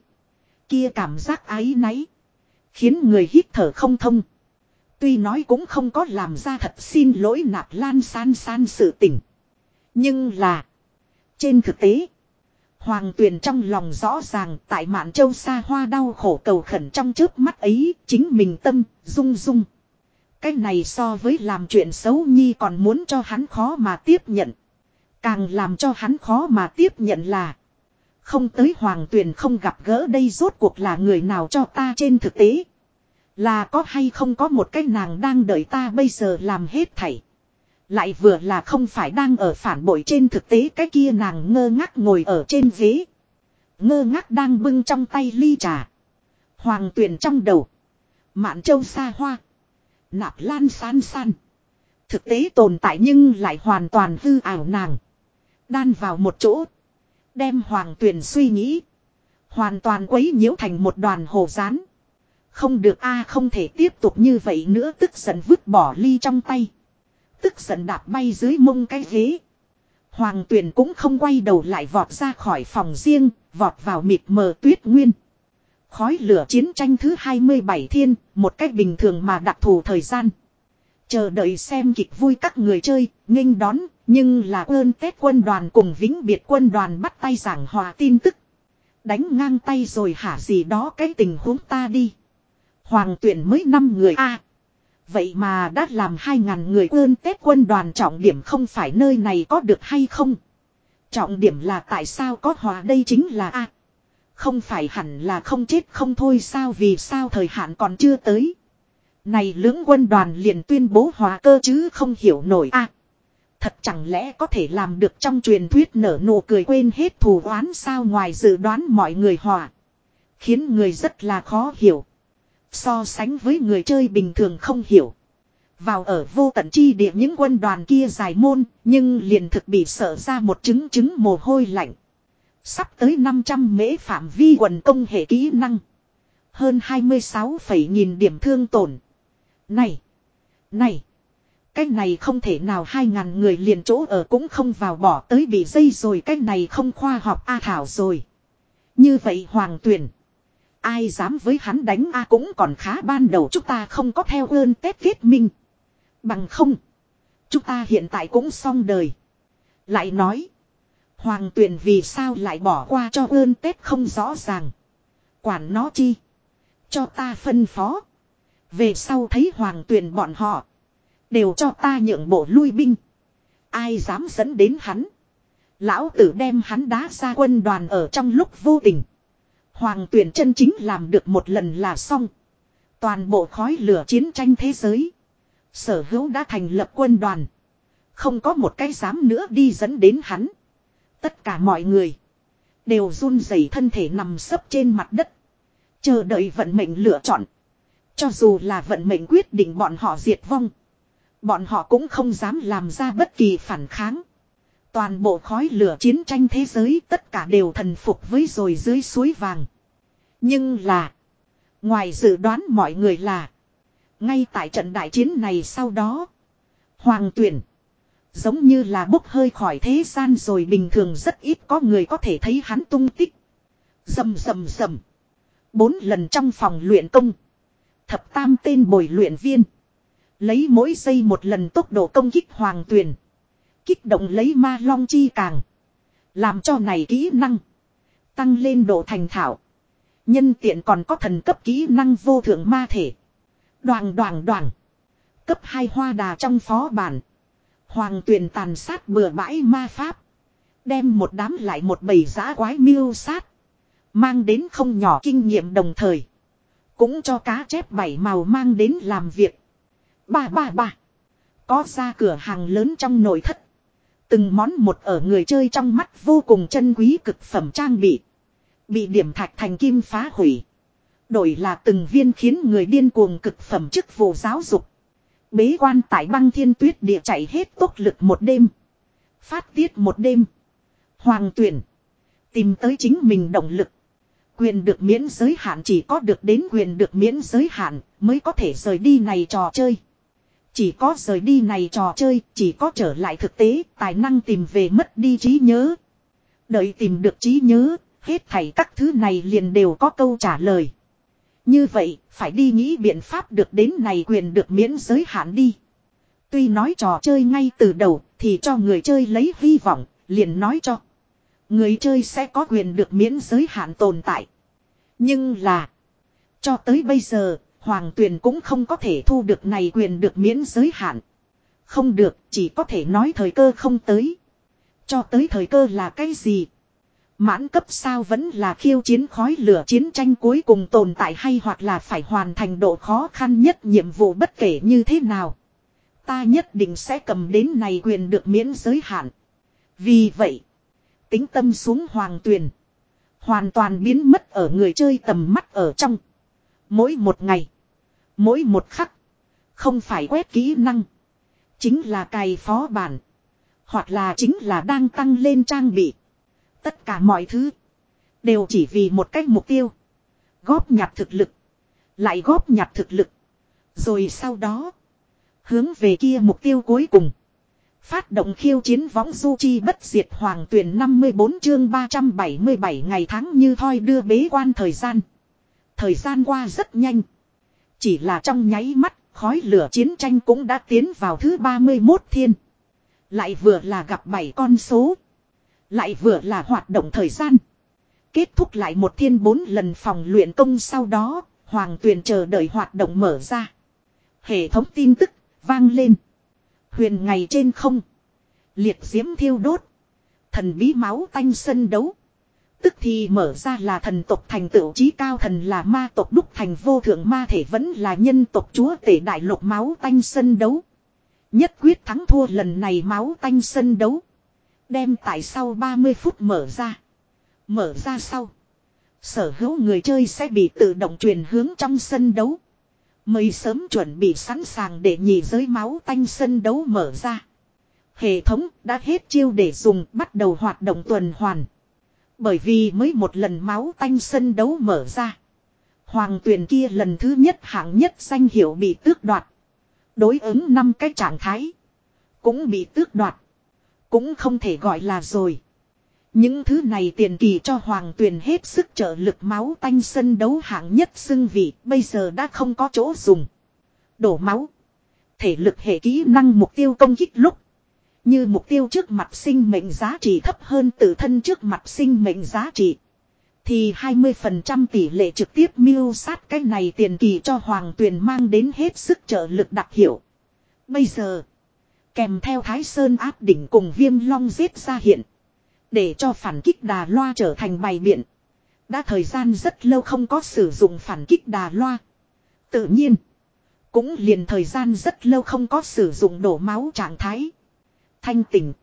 Kia cảm giác ái náy. Khiến người hít thở không thông. Tuy nói cũng không có làm ra thật xin lỗi nạp lan san san sự tình. Nhưng là. Trên thực tế. Hoàng tuyền trong lòng rõ ràng tại mạn châu xa hoa đau khổ cầu khẩn trong trước mắt ấy, chính mình tâm, rung rung. Cái này so với làm chuyện xấu nhi còn muốn cho hắn khó mà tiếp nhận. Càng làm cho hắn khó mà tiếp nhận là. Không tới hoàng tuyền không gặp gỡ đây rốt cuộc là người nào cho ta trên thực tế. Là có hay không có một cái nàng đang đợi ta bây giờ làm hết thảy. Lại vừa là không phải đang ở phản bội trên thực tế cái kia nàng ngơ ngác ngồi ở trên ghế. Ngơ ngác đang bưng trong tay ly trà. Hoàng tuyền trong đầu. Mạn châu xa hoa. Nạp lan san san. Thực tế tồn tại nhưng lại hoàn toàn hư ảo nàng. Đan vào một chỗ. Đem hoàng tuyền suy nghĩ. Hoàn toàn quấy nhiễu thành một đoàn hồ rán. Không được a à, không thể tiếp tục như vậy nữa, tức giận vứt bỏ ly trong tay. Tức giận đạp bay dưới mông cái ghế. Hoàng tuyền cũng không quay đầu lại vọt ra khỏi phòng riêng, vọt vào mịt mờ tuyết nguyên. Khói lửa chiến tranh thứ 27 thiên, một cách bình thường mà đặc thù thời gian. Chờ đợi xem kịch vui các người chơi, nghênh đón, nhưng là ơn Tết quân đoàn cùng vĩnh biệt quân đoàn bắt tay giảng hòa tin tức. Đánh ngang tay rồi hả gì đó cái tình huống ta đi. Hoàng tuyển mới 5 người a Vậy mà đã làm 2.000 người ơn Tết quân đoàn trọng điểm không phải nơi này có được hay không. Trọng điểm là tại sao có hòa đây chính là a Không phải hẳn là không chết không thôi sao vì sao thời hạn còn chưa tới. Này lưỡng quân đoàn liền tuyên bố hòa cơ chứ không hiểu nổi a Thật chẳng lẽ có thể làm được trong truyền thuyết nở nụ cười quên hết thù oán sao ngoài dự đoán mọi người hòa. Khiến người rất là khó hiểu. So sánh với người chơi bình thường không hiểu. Vào ở vô tận chi địa những quân đoàn kia dài môn, nhưng liền thực bị sợ ra một chứng chứng mồ hôi lạnh. Sắp tới 500 mễ phạm vi quần công hệ kỹ năng. Hơn 26 nghìn điểm thương tổn. Này! Này! Cái này không thể nào hai ngàn người liền chỗ ở cũng không vào bỏ tới bị dây rồi cái này không khoa học A Thảo rồi. Như vậy Hoàng Tuyển. Ai dám với hắn đánh A cũng còn khá ban đầu chúng ta không có theo ơn Tết kết minh. Bằng không. Chúng ta hiện tại cũng xong đời. Lại nói. Hoàng Tuyền vì sao lại bỏ qua cho ơn Tết không rõ ràng. Quản nó chi. Cho ta phân phó. Về sau thấy Hoàng Tuyền bọn họ. Đều cho ta nhượng bộ lui binh. Ai dám dẫn đến hắn. Lão tử đem hắn đá ra quân đoàn ở trong lúc vô tình. Hoàng tuyển chân chính làm được một lần là xong. Toàn bộ khói lửa chiến tranh thế giới. Sở hữu đã thành lập quân đoàn. Không có một cái dám nữa đi dẫn đến hắn. Tất cả mọi người. Đều run rẩy thân thể nằm sấp trên mặt đất. Chờ đợi vận mệnh lựa chọn. Cho dù là vận mệnh quyết định bọn họ diệt vong. Bọn họ cũng không dám làm ra bất kỳ phản kháng. Toàn bộ khói lửa chiến tranh thế giới tất cả đều thần phục với rồi dưới suối vàng. Nhưng là. Ngoài dự đoán mọi người là. Ngay tại trận đại chiến này sau đó. Hoàng tuyển. Giống như là bốc hơi khỏi thế gian rồi bình thường rất ít có người có thể thấy hắn tung tích. Dầm dầm dầm. Bốn lần trong phòng luyện công. Thập tam tên bồi luyện viên. Lấy mỗi giây một lần tốc độ công kích hoàng tuyển. Kích động lấy ma long chi càng. Làm cho này kỹ năng. Tăng lên độ thành thạo. Nhân tiện còn có thần cấp kỹ năng vô thượng ma thể. Đoàn đoàn đoàn. Cấp hai hoa đà trong phó bản. Hoàng tuyền tàn sát bừa bãi ma pháp. Đem một đám lại một bầy giã quái miêu sát. Mang đến không nhỏ kinh nghiệm đồng thời. Cũng cho cá chép bảy màu mang đến làm việc. Ba ba ba. Có ra cửa hàng lớn trong nội thất. Từng món một ở người chơi trong mắt vô cùng chân quý cực phẩm trang bị. Bị điểm thạch thành kim phá hủy. Đổi là từng viên khiến người điên cuồng cực phẩm chức vụ giáo dục. Bế quan tại băng thiên tuyết địa chạy hết tốc lực một đêm. Phát tiết một đêm. Hoàng tuyển. Tìm tới chính mình động lực. Quyền được miễn giới hạn chỉ có được đến quyền được miễn giới hạn mới có thể rời đi này trò chơi. Chỉ có rời đi này trò chơi, chỉ có trở lại thực tế, tài năng tìm về mất đi trí nhớ. Đợi tìm được trí nhớ, hết thảy các thứ này liền đều có câu trả lời. Như vậy, phải đi nghĩ biện pháp được đến này quyền được miễn giới hạn đi. Tuy nói trò chơi ngay từ đầu, thì cho người chơi lấy hy vọng, liền nói cho. Người chơi sẽ có quyền được miễn giới hạn tồn tại. Nhưng là, cho tới bây giờ, Hoàng Tuyền cũng không có thể thu được này quyền được miễn giới hạn. Không được, chỉ có thể nói thời cơ không tới. Cho tới thời cơ là cái gì? Mãn cấp sao vẫn là khiêu chiến khói lửa chiến tranh cuối cùng tồn tại hay hoặc là phải hoàn thành độ khó khăn nhất nhiệm vụ bất kể như thế nào. Ta nhất định sẽ cầm đến này quyền được miễn giới hạn. Vì vậy, tính tâm xuống hoàng tuyền. Hoàn toàn biến mất ở người chơi tầm mắt ở trong. Mỗi một ngày, mỗi một khắc, không phải quét kỹ năng. Chính là cài phó bản. Hoặc là chính là đang tăng lên trang bị. Tất cả mọi thứ. Đều chỉ vì một cách mục tiêu. Góp nhặt thực lực. Lại góp nhặt thực lực. Rồi sau đó. Hướng về kia mục tiêu cuối cùng. Phát động khiêu chiến võng du chi bất diệt hoàng tuyển 54 chương 377 ngày tháng như thoi đưa bế quan thời gian. Thời gian qua rất nhanh. Chỉ là trong nháy mắt, khói lửa chiến tranh cũng đã tiến vào thứ 31 thiên. Lại vừa là gặp 7 con số. Lại vừa là hoạt động thời gian. Kết thúc lại một thiên bốn lần phòng luyện công sau đó, Hoàng Tuyền chờ đợi hoạt động mở ra. Hệ thống tin tức, vang lên. Huyền ngày trên không. Liệt diễm thiêu đốt. Thần bí máu tanh sân đấu. Tức thì mở ra là thần tộc thành tựu trí cao thần là ma tộc, đúc thành vô thượng ma thể vẫn là nhân tộc chúa tể đại lục máu tanh sân đấu. Nhất quyết thắng thua lần này máu tanh sân đấu. Đem tại sau 30 phút mở ra. Mở ra sau. Sở hữu người chơi sẽ bị tự động truyền hướng trong sân đấu. Mới sớm chuẩn bị sẵn sàng để nhị giới máu tanh sân đấu mở ra. Hệ thống đã hết chiêu để dùng, bắt đầu hoạt động tuần hoàn. Bởi vì mới một lần máu tanh sân đấu mở ra. Hoàng tuyển kia lần thứ nhất hạng nhất danh hiệu bị tước đoạt. Đối ứng năm cái trạng thái. Cũng bị tước đoạt. Cũng không thể gọi là rồi. Những thứ này tiền kỳ cho hoàng tuyền hết sức trợ lực máu tanh sân đấu hạng nhất xưng vị, bây giờ đã không có chỗ dùng. Đổ máu. Thể lực hệ kỹ năng mục tiêu công kích lúc. Như mục tiêu trước mặt sinh mệnh giá trị thấp hơn tự thân trước mặt sinh mệnh giá trị. Thì 20% tỷ lệ trực tiếp miêu sát cái này tiền kỳ cho hoàng tuyền mang đến hết sức trợ lực đặc hiệu. Bây giờ. Kèm theo Thái Sơn áp đỉnh cùng viêm long giết ra hiện. Để cho phản kích đà loa trở thành bài biện. Đã thời gian rất lâu không có sử dụng phản kích đà loa. Tự nhiên. Cũng liền thời gian rất lâu không có sử dụng đổ máu trạng thái. Thanh tỉnh.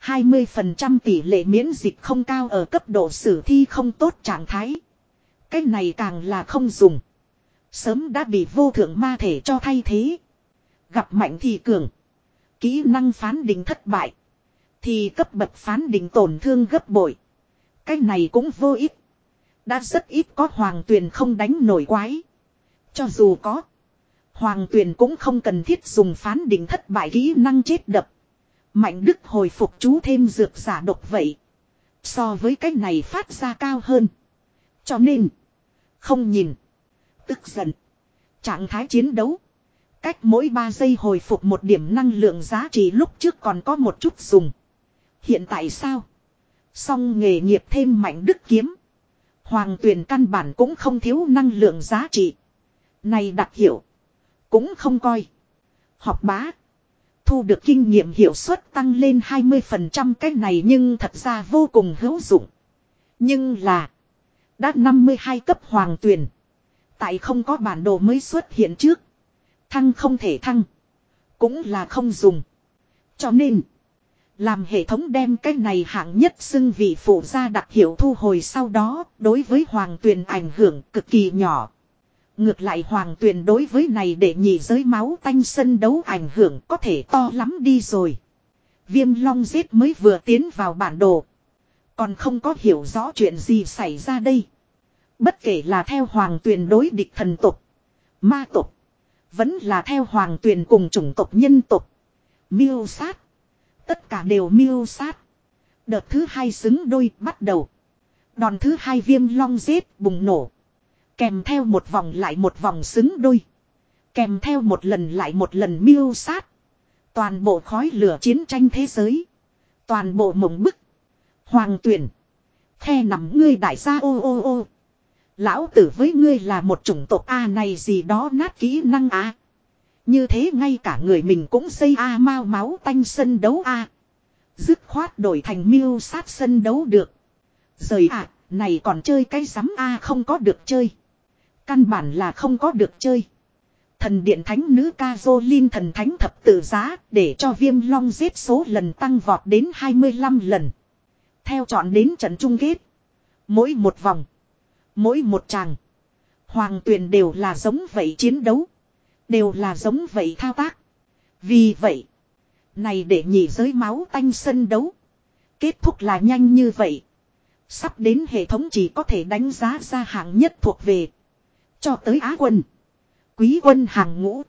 20% tỷ lệ miễn dịch không cao ở cấp độ sử thi không tốt trạng thái. Cái này càng là không dùng. Sớm đã bị vô thượng ma thể cho thay thế. Gặp mạnh thì cường. Kỹ năng phán định thất bại. Thì cấp bậc phán định tổn thương gấp bội. Cái này cũng vô ích. Đã rất ít có hoàng tuyền không đánh nổi quái. Cho dù có. Hoàng tuyền cũng không cần thiết dùng phán định thất bại kỹ năng chết đập. Mạnh đức hồi phục chú thêm dược giả độc vậy. So với cách này phát ra cao hơn. Cho nên. Không nhìn. Tức giận. Trạng thái chiến đấu. Cách mỗi 3 giây hồi phục một điểm năng lượng giá trị lúc trước còn có một chút dùng. Hiện tại sao? Song nghề nghiệp thêm mạnh đức kiếm. Hoàng tuyển căn bản cũng không thiếu năng lượng giá trị. Này đặc hiểu. Cũng không coi. Học bá. Thu được kinh nghiệm hiệu suất tăng lên 20% cái này nhưng thật ra vô cùng hữu dụng. Nhưng là. Đã 52 cấp hoàng tuyển. Tại không có bản đồ mới xuất hiện trước. Thăng không thể thăng. Cũng là không dùng. Cho nên. Làm hệ thống đem cái này hạng nhất xưng vị phụ gia đặc hiệu thu hồi sau đó, đối với hoàng tuyền ảnh hưởng cực kỳ nhỏ. Ngược lại hoàng tuyền đối với này để nhị giới máu tanh sân đấu ảnh hưởng có thể to lắm đi rồi. Viêm long giết mới vừa tiến vào bản đồ. Còn không có hiểu rõ chuyện gì xảy ra đây. Bất kể là theo hoàng tuyền đối địch thần tục, ma tục, vẫn là theo hoàng tuyền cùng chủng tộc nhân tục, miêu sát Tất cả đều miêu sát. Đợt thứ hai xứng đôi bắt đầu. Đòn thứ hai viêm long giết bùng nổ. Kèm theo một vòng lại một vòng xứng đôi. Kèm theo một lần lại một lần miêu sát. Toàn bộ khói lửa chiến tranh thế giới. Toàn bộ mộng bức. Hoàng tuyển. The nằm ngươi đại gia ô ô ô. Lão tử với ngươi là một chủng tộc A này gì đó nát kỹ năng A. Như thế ngay cả người mình cũng xây A mau máu tanh sân đấu A. Dứt khoát đổi thành miêu sát sân đấu được. Rời ạ, này còn chơi cái rắm A không có được chơi. Căn bản là không có được chơi. Thần điện thánh nữ ca linh thần thánh thập tự giá để cho viêm long giết số lần tăng vọt đến 25 lần. Theo chọn đến trận chung kết. Mỗi một vòng. Mỗi một tràng. Hoàng tuyền đều là giống vậy chiến đấu. Đều là giống vậy thao tác. Vì vậy. Này để nhị giới máu tanh sân đấu. Kết thúc là nhanh như vậy. Sắp đến hệ thống chỉ có thể đánh giá ra hạng nhất thuộc về. Cho tới Á quân. Quý quân hàng ngũ.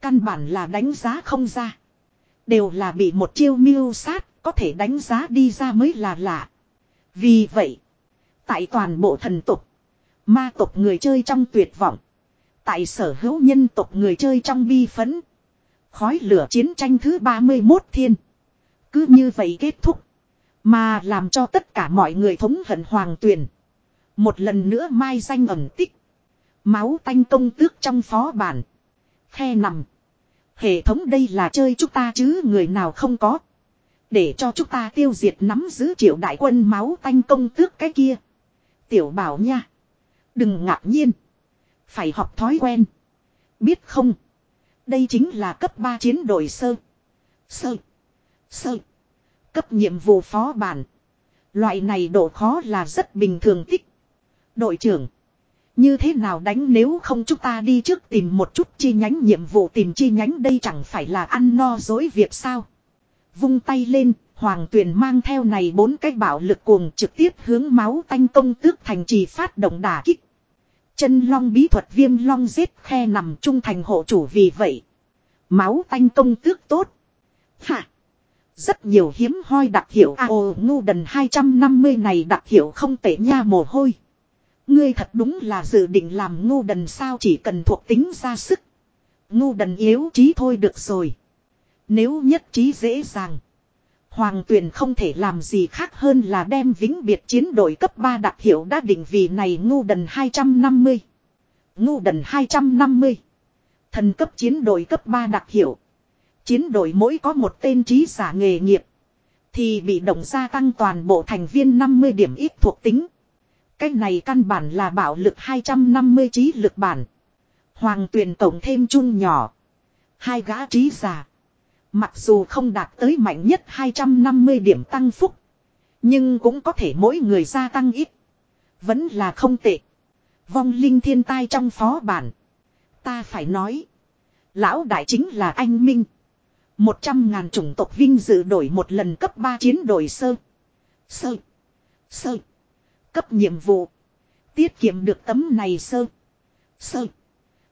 Căn bản là đánh giá không ra. Đều là bị một chiêu mưu sát. Có thể đánh giá đi ra mới là lạ. Vì vậy. Tại toàn bộ thần tục. Ma tộc người chơi trong tuyệt vọng. Tại sở hữu nhân tộc người chơi trong bi phấn. Khói lửa chiến tranh thứ 31 thiên. Cứ như vậy kết thúc. Mà làm cho tất cả mọi người thống hận hoàng tuyền, Một lần nữa mai danh ẩn tích. Máu tanh công tước trong phó bản. Khe nằm. Hệ thống đây là chơi chúng ta chứ người nào không có. Để cho chúng ta tiêu diệt nắm giữ triệu đại quân máu tanh công tước cái kia. Tiểu bảo nha. Đừng ngạc nhiên. Phải học thói quen. Biết không? Đây chính là cấp 3 chiến đội sơ. Sơ. Sơ. Cấp nhiệm vụ phó bản. Loại này độ khó là rất bình thường tích. Đội trưởng. Như thế nào đánh nếu không chúng ta đi trước tìm một chút chi nhánh nhiệm vụ tìm chi nhánh đây chẳng phải là ăn no dối việc sao. Vung tay lên, Hoàng Tuyền mang theo này bốn cái bạo lực cuồng trực tiếp hướng máu tanh công tước thành trì phát động đả kích. Chân long bí thuật viêm long giết khe nằm trung thành hộ chủ vì vậy. Máu tanh công tước tốt. Hạ. Rất nhiều hiếm hoi đặc hiệu A.O. ngu đần 250 này đặc hiệu không tệ nha mồ hôi. Ngươi thật đúng là dự định làm ngu đần sao chỉ cần thuộc tính ra sức. Ngu đần yếu trí thôi được rồi. Nếu nhất trí dễ dàng. Hoàng tuyển không thể làm gì khác hơn là đem vĩnh biệt chiến đội cấp 3 đặc hiệu đã định vì này ngu đần 250. Ngu đần 250. Thần cấp chiến đội cấp 3 đặc hiệu. Chiến đội mỗi có một tên trí giả nghề nghiệp. Thì bị động gia tăng toàn bộ thành viên 50 điểm ít thuộc tính. Cái này căn bản là bạo lực 250 trí lực bản. Hoàng tuyển tổng thêm chung nhỏ. Hai gã trí giả. Mặc dù không đạt tới mạnh nhất 250 điểm tăng phúc. Nhưng cũng có thể mỗi người gia tăng ít. Vẫn là không tệ. Vong linh thiên tai trong phó bản. Ta phải nói. Lão đại chính là anh Minh. Một trăm ngàn chủng tộc vinh dự đổi một lần cấp 3 chiến đội sơ. Sơ. Sơ. Cấp nhiệm vụ. Tiết kiệm được tấm này sơ. Sơ.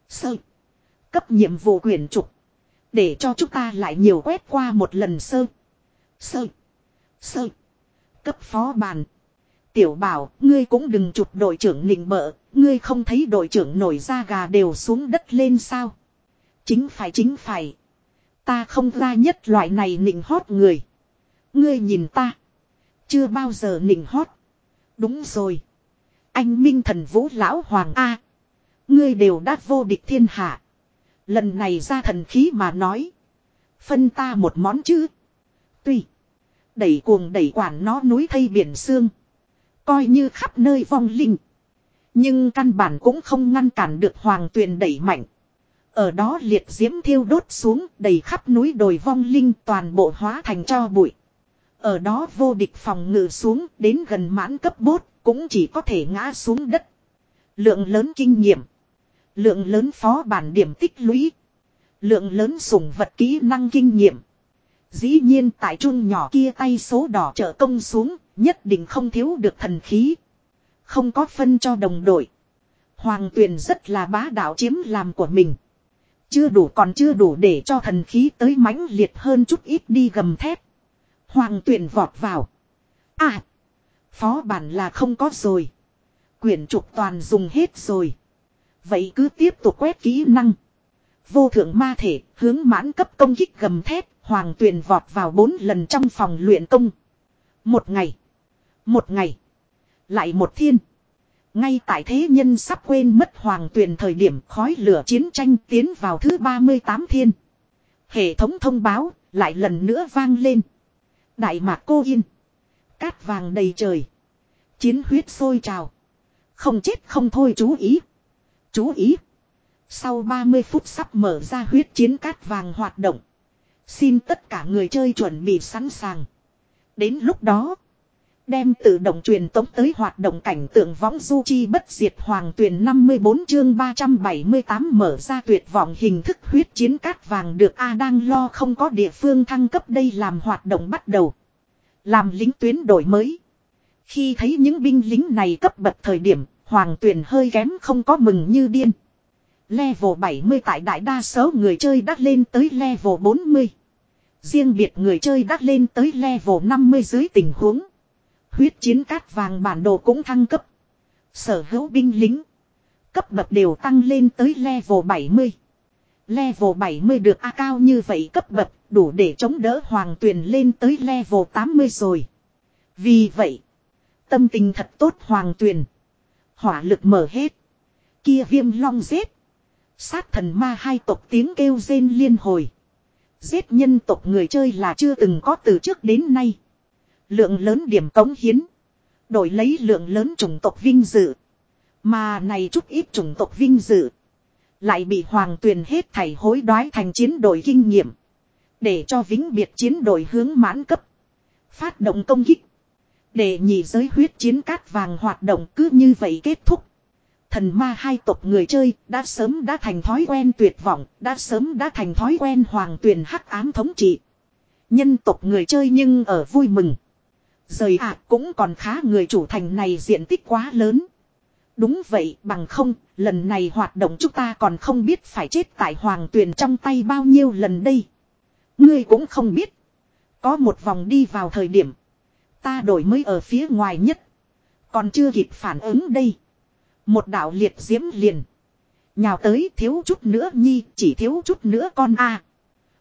Sơ. Cấp nhiệm vụ quyển trục. Để cho chúng ta lại nhiều quét qua một lần sơ. Sơ. Sơ. Cấp phó bàn. Tiểu bảo, ngươi cũng đừng chụp đội trưởng nịnh bợ, ngươi không thấy đội trưởng nổi da gà đều xuống đất lên sao. Chính phải chính phải. Ta không ra nhất loại này nịnh hót người. Ngươi nhìn ta. Chưa bao giờ nịnh hót. Đúng rồi. Anh Minh thần vũ lão hoàng A. Ngươi đều đã vô địch thiên hạ. Lần này ra thần khí mà nói. Phân ta một món chứ. Tuy. Đẩy cuồng đẩy quản nó núi thây biển xương. Coi như khắp nơi vong linh. Nhưng căn bản cũng không ngăn cản được hoàng tuyền đẩy mạnh. Ở đó liệt diễm thiêu đốt xuống, đầy khắp núi đồi vong linh toàn bộ hóa thành cho bụi. Ở đó vô địch phòng ngự xuống đến gần mãn cấp bốt cũng chỉ có thể ngã xuống đất. Lượng lớn kinh nghiệm. Lượng lớn phó bản điểm tích lũy. Lượng lớn sủng vật kỹ năng kinh nghiệm. Dĩ nhiên tại trung nhỏ kia tay số đỏ trợ công xuống, nhất định không thiếu được thần khí. Không có phân cho đồng đội. Hoàng tuyền rất là bá đạo chiếm làm của mình. Chưa đủ còn chưa đủ để cho thần khí tới mãnh liệt hơn chút ít đi gầm thép. Hoàng tuyền vọt vào. À! Phó bản là không có rồi. Quyển trục toàn dùng hết rồi. Vậy cứ tiếp tục quét kỹ năng. Vô thượng ma thể, hướng mãn cấp công kích gầm thép. Hoàng tuyền vọt vào bốn lần trong phòng luyện công. Một ngày. Một ngày. Lại một thiên. Ngay tại thế nhân sắp quên mất hoàng tuyền thời điểm khói lửa chiến tranh tiến vào thứ 38 thiên. Hệ thống thông báo lại lần nữa vang lên. Đại mạc cô yên. Cát vàng đầy trời. Chiến huyết sôi trào. Không chết không thôi chú ý. Chú ý. Sau 30 phút sắp mở ra huyết chiến cát vàng hoạt động. Xin tất cả người chơi chuẩn bị sẵn sàng. Đến lúc đó. Đem tự động truyền tống tới hoạt động cảnh tượng võng du chi bất diệt hoàng tuyển 54 chương 378 mở ra tuyệt vọng hình thức huyết chiến cát vàng được A đang lo không có địa phương thăng cấp đây làm hoạt động bắt đầu. Làm lính tuyến đổi mới. Khi thấy những binh lính này cấp bậc thời điểm, hoàng tuyển hơi kém không có mừng như điên. Level 70 tại đại đa số người chơi đã lên tới level 40. Riêng biệt người chơi đã lên tới level 50 dưới tình huống. Huyết chiến cát vàng bản đồ cũng thăng cấp. Sở hữu binh lính. Cấp bậc đều tăng lên tới level 70. Level 70 được A cao như vậy cấp bậc, đủ để chống đỡ hoàng tuyền lên tới level 80 rồi. Vì vậy. Tâm tình thật tốt hoàng tuyền. Hỏa lực mở hết. Kia viêm long giết. Sát thần ma hai tộc tiếng kêu rên liên hồi. Giết nhân tộc người chơi là chưa từng có từ trước đến nay. Lượng lớn điểm cống hiến. Đổi lấy lượng lớn chủng tộc vinh dự. Mà này chút ít chủng tộc vinh dự. Lại bị hoàng tuyền hết thảy hối đoái thành chiến đội kinh nghiệm. Để cho vĩnh biệt chiến đội hướng mãn cấp. Phát động công kích. Để nhị giới huyết chiến cát vàng hoạt động cứ như vậy kết thúc. Thần ma hai tộc người chơi đã sớm đã thành thói quen tuyệt vọng, đã sớm đã thành thói quen hoàng tuyền hắc ám thống trị. Nhân tộc người chơi nhưng ở vui mừng. Rời ạ cũng còn khá người chủ thành này diện tích quá lớn. Đúng vậy bằng không, lần này hoạt động chúng ta còn không biết phải chết tại hoàng tuyền trong tay bao nhiêu lần đây. Ngươi cũng không biết. Có một vòng đi vào thời điểm. Ta đổi mới ở phía ngoài nhất. Còn chưa kịp phản ứng đây. Một đạo liệt diễm liền. Nhào tới thiếu chút nữa nhi, chỉ thiếu chút nữa con a.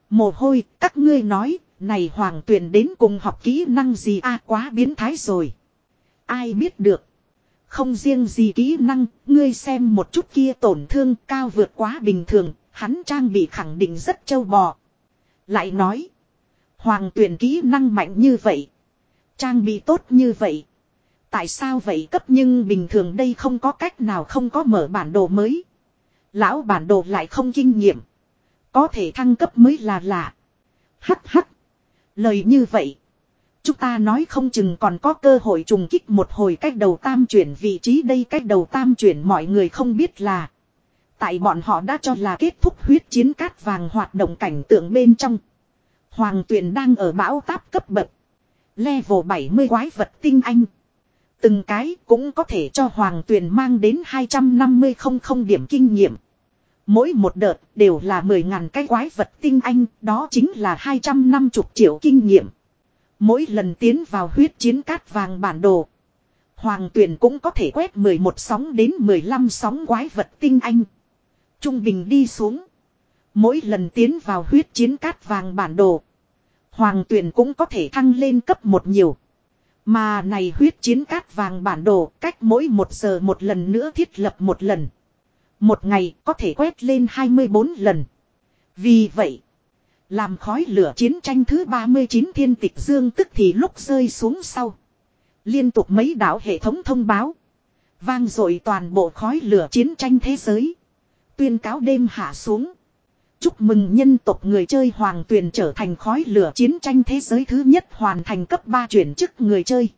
Mồ hôi, các ngươi nói, này hoàng tuyền đến cùng học kỹ năng gì a quá biến thái rồi. Ai biết được. Không riêng gì kỹ năng, ngươi xem một chút kia tổn thương cao vượt quá bình thường, hắn trang bị khẳng định rất châu bò. Lại nói, hoàng tuyển kỹ năng mạnh như vậy, trang bị tốt như vậy. Tại sao vậy cấp nhưng bình thường đây không có cách nào không có mở bản đồ mới. Lão bản đồ lại không kinh nghiệm. Có thể thăng cấp mới là lạ. Hắc hắc. Lời như vậy. Chúng ta nói không chừng còn có cơ hội trùng kích một hồi cách đầu tam chuyển vị trí đây cách đầu tam chuyển mọi người không biết là. Tại bọn họ đã cho là kết thúc huyết chiến cát vàng hoạt động cảnh tượng bên trong. Hoàng tuyền đang ở bão táp cấp bậc. Level 70 quái vật tinh anh. Từng cái cũng có thể cho Hoàng tuyền mang đến 250 không không điểm kinh nghiệm. Mỗi một đợt đều là 10.000 cái quái vật tinh anh, đó chính là 250 triệu kinh nghiệm. Mỗi lần tiến vào huyết chiến cát vàng bản đồ. Hoàng tuyển cũng có thể quét 11 sóng đến 15 sóng quái vật tinh anh. Trung bình đi xuống. Mỗi lần tiến vào huyết chiến cát vàng bản đồ. Hoàng tuyển cũng có thể thăng lên cấp một nhiều. Mà này huyết chiến cát vàng bản đồ cách mỗi một giờ một lần nữa thiết lập một lần. Một ngày có thể quét lên 24 lần. Vì vậy, làm khói lửa chiến tranh thứ 39 thiên tịch dương tức thì lúc rơi xuống sau. Liên tục mấy đảo hệ thống thông báo. Vang dội toàn bộ khói lửa chiến tranh thế giới. Tuyên cáo đêm hạ xuống. Chúc mừng nhân tộc người chơi hoàng tuyền trở thành khói lửa chiến tranh thế giới thứ nhất hoàn thành cấp 3 chuyển chức người chơi.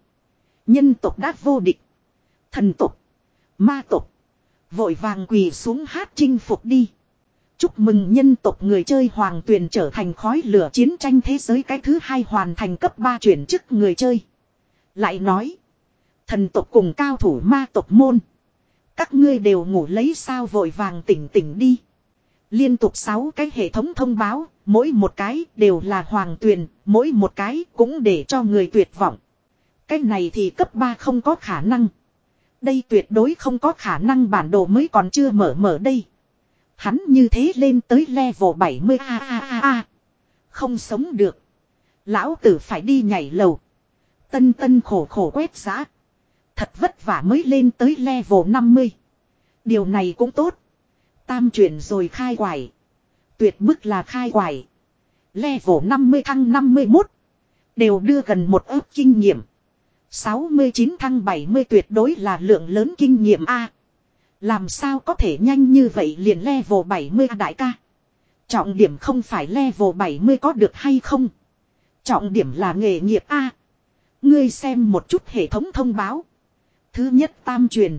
Nhân tộc đã vô địch. Thần tộc. Ma tộc. Vội vàng quỳ xuống hát chinh phục đi. Chúc mừng nhân tộc người chơi hoàng tuyền trở thành khói lửa chiến tranh thế giới cái thứ hai hoàn thành cấp 3 chuyển chức người chơi. Lại nói. Thần tộc cùng cao thủ ma tộc môn. Các ngươi đều ngủ lấy sao vội vàng tỉnh tỉnh đi. Liên tục 6 cái hệ thống thông báo, mỗi một cái đều là hoàng tuyền, mỗi một cái cũng để cho người tuyệt vọng. Cái này thì cấp 3 không có khả năng. Đây tuyệt đối không có khả năng bản đồ mới còn chưa mở mở đây. Hắn như thế lên tới level 70 a a a a. Không sống được. Lão tử phải đi nhảy lầu. Tân tân khổ khổ quét giá. Thật vất vả mới lên tới level 50. Điều này cũng tốt. Tam chuyển rồi khai quải. Tuyệt bức là khai quải. Level 50 thăng 51. Đều đưa gần một ước kinh nghiệm. 69 thăng 70 tuyệt đối là lượng lớn kinh nghiệm A. Làm sao có thể nhanh như vậy liền level 70 đại ca. Trọng điểm không phải level 70 có được hay không. Trọng điểm là nghề nghiệp A. Ngươi xem một chút hệ thống thông báo. Thứ nhất tam truyền.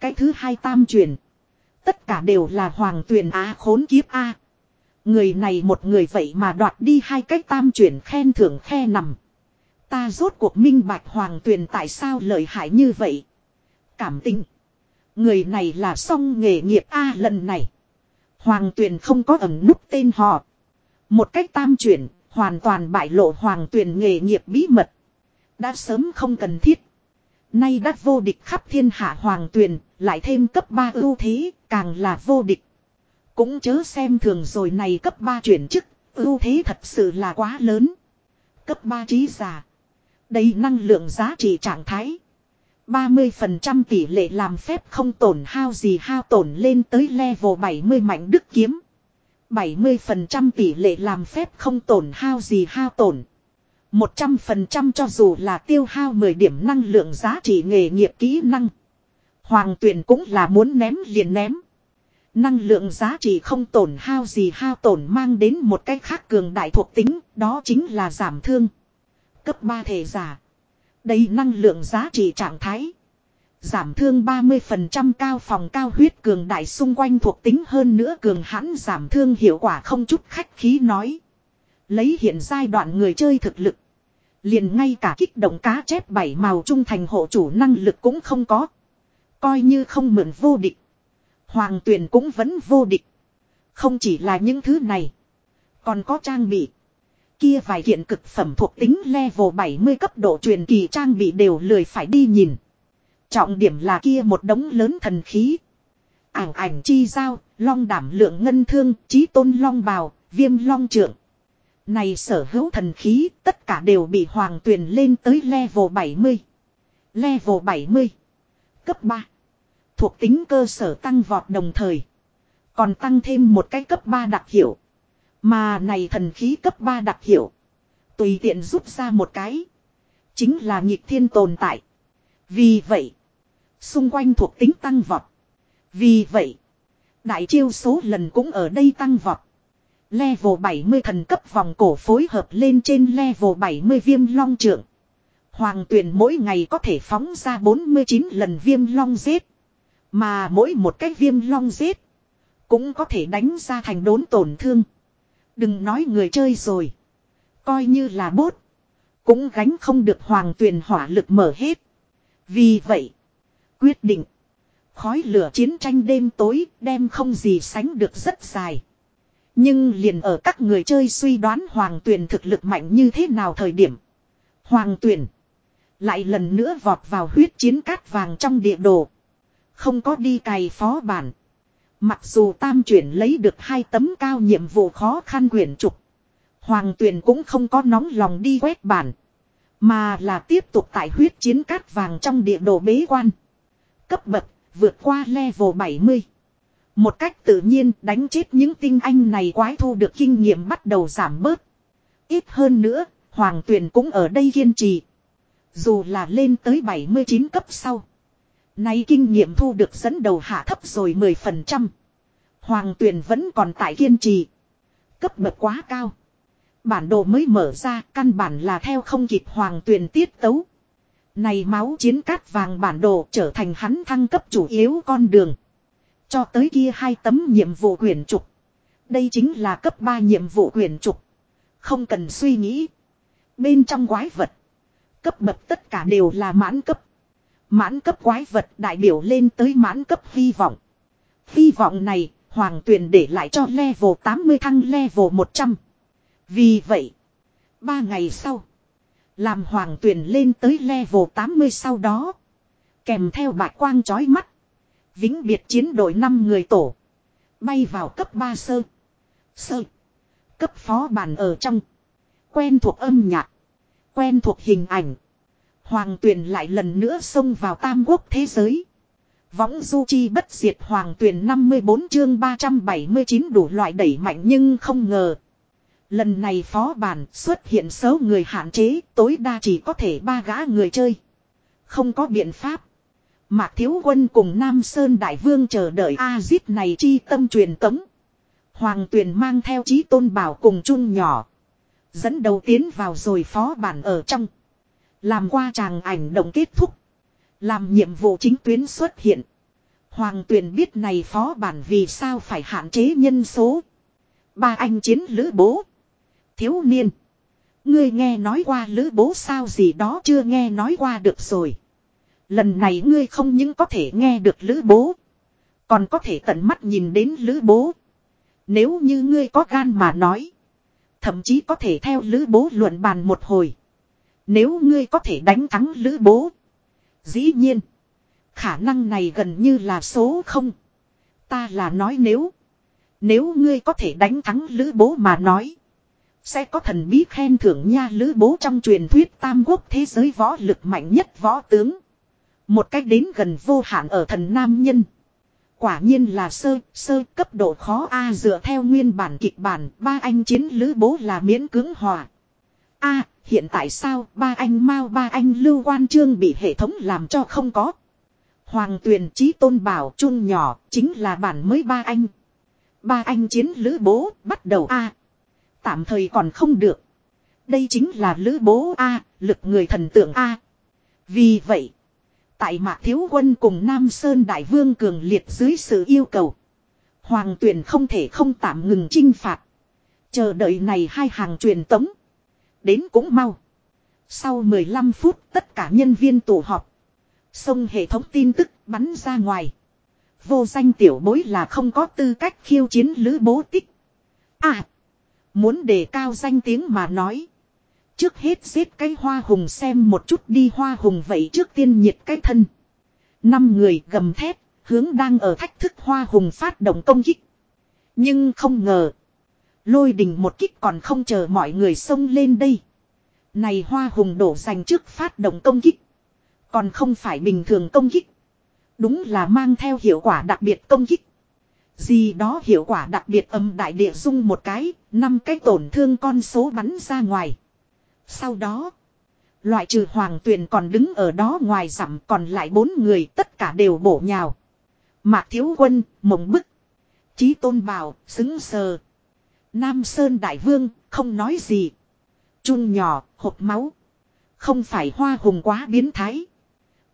Cái thứ hai tam truyền. Tất cả đều là hoàng tuyền a khốn kiếp A. Người này một người vậy mà đoạt đi hai cái tam truyền khen thưởng khe nằm. Ta rốt cuộc minh bạch hoàng tuyền tại sao lợi hại như vậy. Cảm tình. Người này là song nghề nghiệp A lần này. Hoàng tuyền không có ẩn núp tên họ. Một cách tam chuyển, hoàn toàn bại lộ hoàng tuyền nghề nghiệp bí mật. Đã sớm không cần thiết. Nay đã vô địch khắp thiên hạ hoàng tuyền, lại thêm cấp 3 ưu thế, càng là vô địch. Cũng chớ xem thường rồi này cấp 3 chuyển chức, ưu thế thật sự là quá lớn. Cấp 3 trí giả. Đây năng lượng giá trị trạng thái. 30% tỷ lệ làm phép không tổn hao gì hao tổn lên tới level 70 mạnh đức kiếm. 70% tỷ lệ làm phép không tổn hao gì hao tổn. 100% cho dù là tiêu hao 10 điểm năng lượng giá trị nghề nghiệp kỹ năng. Hoàng tuyển cũng là muốn ném liền ném. Năng lượng giá trị không tổn hao gì hao tổn mang đến một cách khác cường đại thuộc tính, đó chính là giảm thương. Cấp 3 thể giả. Đây năng lượng giá trị trạng thái. Giảm thương 30% cao phòng cao huyết cường đại xung quanh thuộc tính hơn nữa cường hãn giảm thương hiệu quả không chút khách khí nói. Lấy hiện giai đoạn người chơi thực lực. Liền ngay cả kích động cá chép bảy màu trung thành hộ chủ năng lực cũng không có. Coi như không mượn vô địch. Hoàng tuyển cũng vẫn vô địch. Không chỉ là những thứ này. Còn có trang bị. Kia vài kiện cực phẩm thuộc tính level 70 cấp độ truyền kỳ trang bị đều lười phải đi nhìn. Trọng điểm là kia một đống lớn thần khí. Ảnh ảnh chi giao, long đảm lượng ngân thương, trí tôn long bào, viêm long trượng. Này sở hữu thần khí tất cả đều bị hoàng tuyền lên tới level 70. Level 70. Cấp 3. Thuộc tính cơ sở tăng vọt đồng thời. Còn tăng thêm một cái cấp 3 đặc hiệu. Mà này thần khí cấp 3 đặc hiệu. Tùy tiện rút ra một cái. Chính là nghịch thiên tồn tại. Vì vậy. Xung quanh thuộc tính tăng vọt. Vì vậy. Đại chiêu số lần cũng ở đây tăng vọt. Level 70 thần cấp vòng cổ phối hợp lên trên level 70 viêm long trưởng. Hoàng tuyển mỗi ngày có thể phóng ra 49 lần viêm long giết. Mà mỗi một cái viêm long giết. Cũng có thể đánh ra thành đốn tổn thương. Đừng nói người chơi rồi. Coi như là bốt. Cũng gánh không được hoàng tuyển hỏa lực mở hết. Vì vậy. Quyết định. Khói lửa chiến tranh đêm tối đem không gì sánh được rất dài. Nhưng liền ở các người chơi suy đoán hoàng tuyển thực lực mạnh như thế nào thời điểm. Hoàng tuyển lại lần nữa vọt vào huyết chiến cát vàng trong địa đồ. Không có đi cày phó bản. Mặc dù tam chuyển lấy được hai tấm cao nhiệm vụ khó khăn quyển trục. Hoàng tuyển cũng không có nóng lòng đi quét bản. Mà là tiếp tục tại huyết chiến cát vàng trong địa đồ bế quan. Cấp bậc vượt qua level 70. Một cách tự nhiên đánh chết những tinh anh này quái thu được kinh nghiệm bắt đầu giảm bớt. Ít hơn nữa, Hoàng Tuyền cũng ở đây kiên trì. Dù là lên tới 79 cấp sau. Nay kinh nghiệm thu được dẫn đầu hạ thấp rồi 10%. Hoàng Tuyền vẫn còn tại kiên trì. Cấp bậc quá cao. Bản đồ mới mở ra, căn bản là theo không kịp Hoàng Tuyền tiết tấu. Này máu chiến cát vàng bản đồ trở thành hắn thăng cấp chủ yếu con đường. Cho tới kia hai tấm nhiệm vụ quyển trục. Đây chính là cấp 3 nhiệm vụ quyển trục. Không cần suy nghĩ. Bên trong quái vật. Cấp bậc tất cả đều là mãn cấp. Mãn cấp quái vật đại biểu lên tới mãn cấp hy vọng. Hy vọng này, hoàng tuyền để lại cho level 80 thăng level 100. Vì vậy, ba ngày sau, làm hoàng tuyền lên tới level 80 sau đó. Kèm theo bạch quang chói mắt. Vĩnh biệt chiến đội 5 người tổ. Bay vào cấp 3 sơ. Sơ. Cấp phó bàn ở trong. Quen thuộc âm nhạc. Quen thuộc hình ảnh. Hoàng tuyền lại lần nữa xông vào tam quốc thế giới. Võng du chi bất diệt hoàng tuyền 54 chương 379 đủ loại đẩy mạnh nhưng không ngờ. Lần này phó bản xuất hiện số người hạn chế, tối đa chỉ có thể ba gã người chơi. Không có biện pháp. Mạc Thiếu Quân cùng Nam Sơn Đại Vương chờ đợi A-zip này chi tâm truyền tống. Hoàng Tuyền mang theo chí tôn bảo cùng chung nhỏ. Dẫn đầu tiến vào rồi phó bản ở trong. Làm qua tràng ảnh động kết thúc. Làm nhiệm vụ chính tuyến xuất hiện. Hoàng Tuyền biết này phó bản vì sao phải hạn chế nhân số. Ba anh chiến lữ bố. Thiếu niên. Ngươi nghe nói qua lữ bố sao gì đó chưa nghe nói qua được rồi. Lần này ngươi không những có thể nghe được lữ bố. Còn có thể tận mắt nhìn đến lữ bố. Nếu như ngươi có gan mà nói. Thậm chí có thể theo lữ bố luận bàn một hồi. Nếu ngươi có thể đánh thắng lữ bố. Dĩ nhiên. Khả năng này gần như là số không. Ta là nói nếu. Nếu ngươi có thể đánh thắng lữ bố mà nói. Sẽ có thần bí khen thưởng nha lữ bố trong truyền thuyết tam quốc thế giới võ lực mạnh nhất võ tướng. Một cách đến gần vô hạn ở thần nam nhân. Quả nhiên là sơ, sơ cấp độ khó A dựa theo nguyên bản kịch bản, ba anh chiến lữ bố là miễn cưỡng hòa. A, hiện tại sao ba anh mau ba anh lưu quan trương bị hệ thống làm cho không có. Hoàng tuyền trí tôn bảo chung nhỏ, chính là bản mới ba anh. Ba anh chiến lữ bố, bắt đầu A. Tạm thời còn không được. Đây chính là lữ bố A, lực người thần tượng A. Vì vậy, Tại Mạc Thiếu Quân cùng Nam Sơn Đại Vương cường liệt dưới sự yêu cầu. Hoàng tuyển không thể không tạm ngừng chinh phạt. Chờ đợi này hai hàng truyền tống. Đến cũng mau. Sau 15 phút tất cả nhân viên tụ họp. Xông hệ thống tin tức bắn ra ngoài. Vô danh tiểu bối là không có tư cách khiêu chiến lữ bố tích. À. Muốn đề cao danh tiếng mà nói. Trước hết giết cái hoa hùng xem một chút đi hoa hùng vậy trước tiên nhiệt cái thân. Năm người gầm thép, hướng đang ở thách thức hoa hùng phát động công kích. Nhưng không ngờ. Lôi đình một kích còn không chờ mọi người xông lên đây. Này hoa hùng đổ dành trước phát động công kích. Còn không phải bình thường công kích. Đúng là mang theo hiệu quả đặc biệt công kích. Gì đó hiệu quả đặc biệt âm đại địa dung một cái, năm cái tổn thương con số bắn ra ngoài. Sau đó, loại trừ hoàng tuyền còn đứng ở đó ngoài dặm còn lại bốn người tất cả đều bổ nhào. Mạc thiếu quân, mộng bức. Chí tôn bảo, xứng sờ. Nam Sơn Đại Vương, không nói gì. Chun nhỏ, hộp máu. Không phải hoa hùng quá biến thái.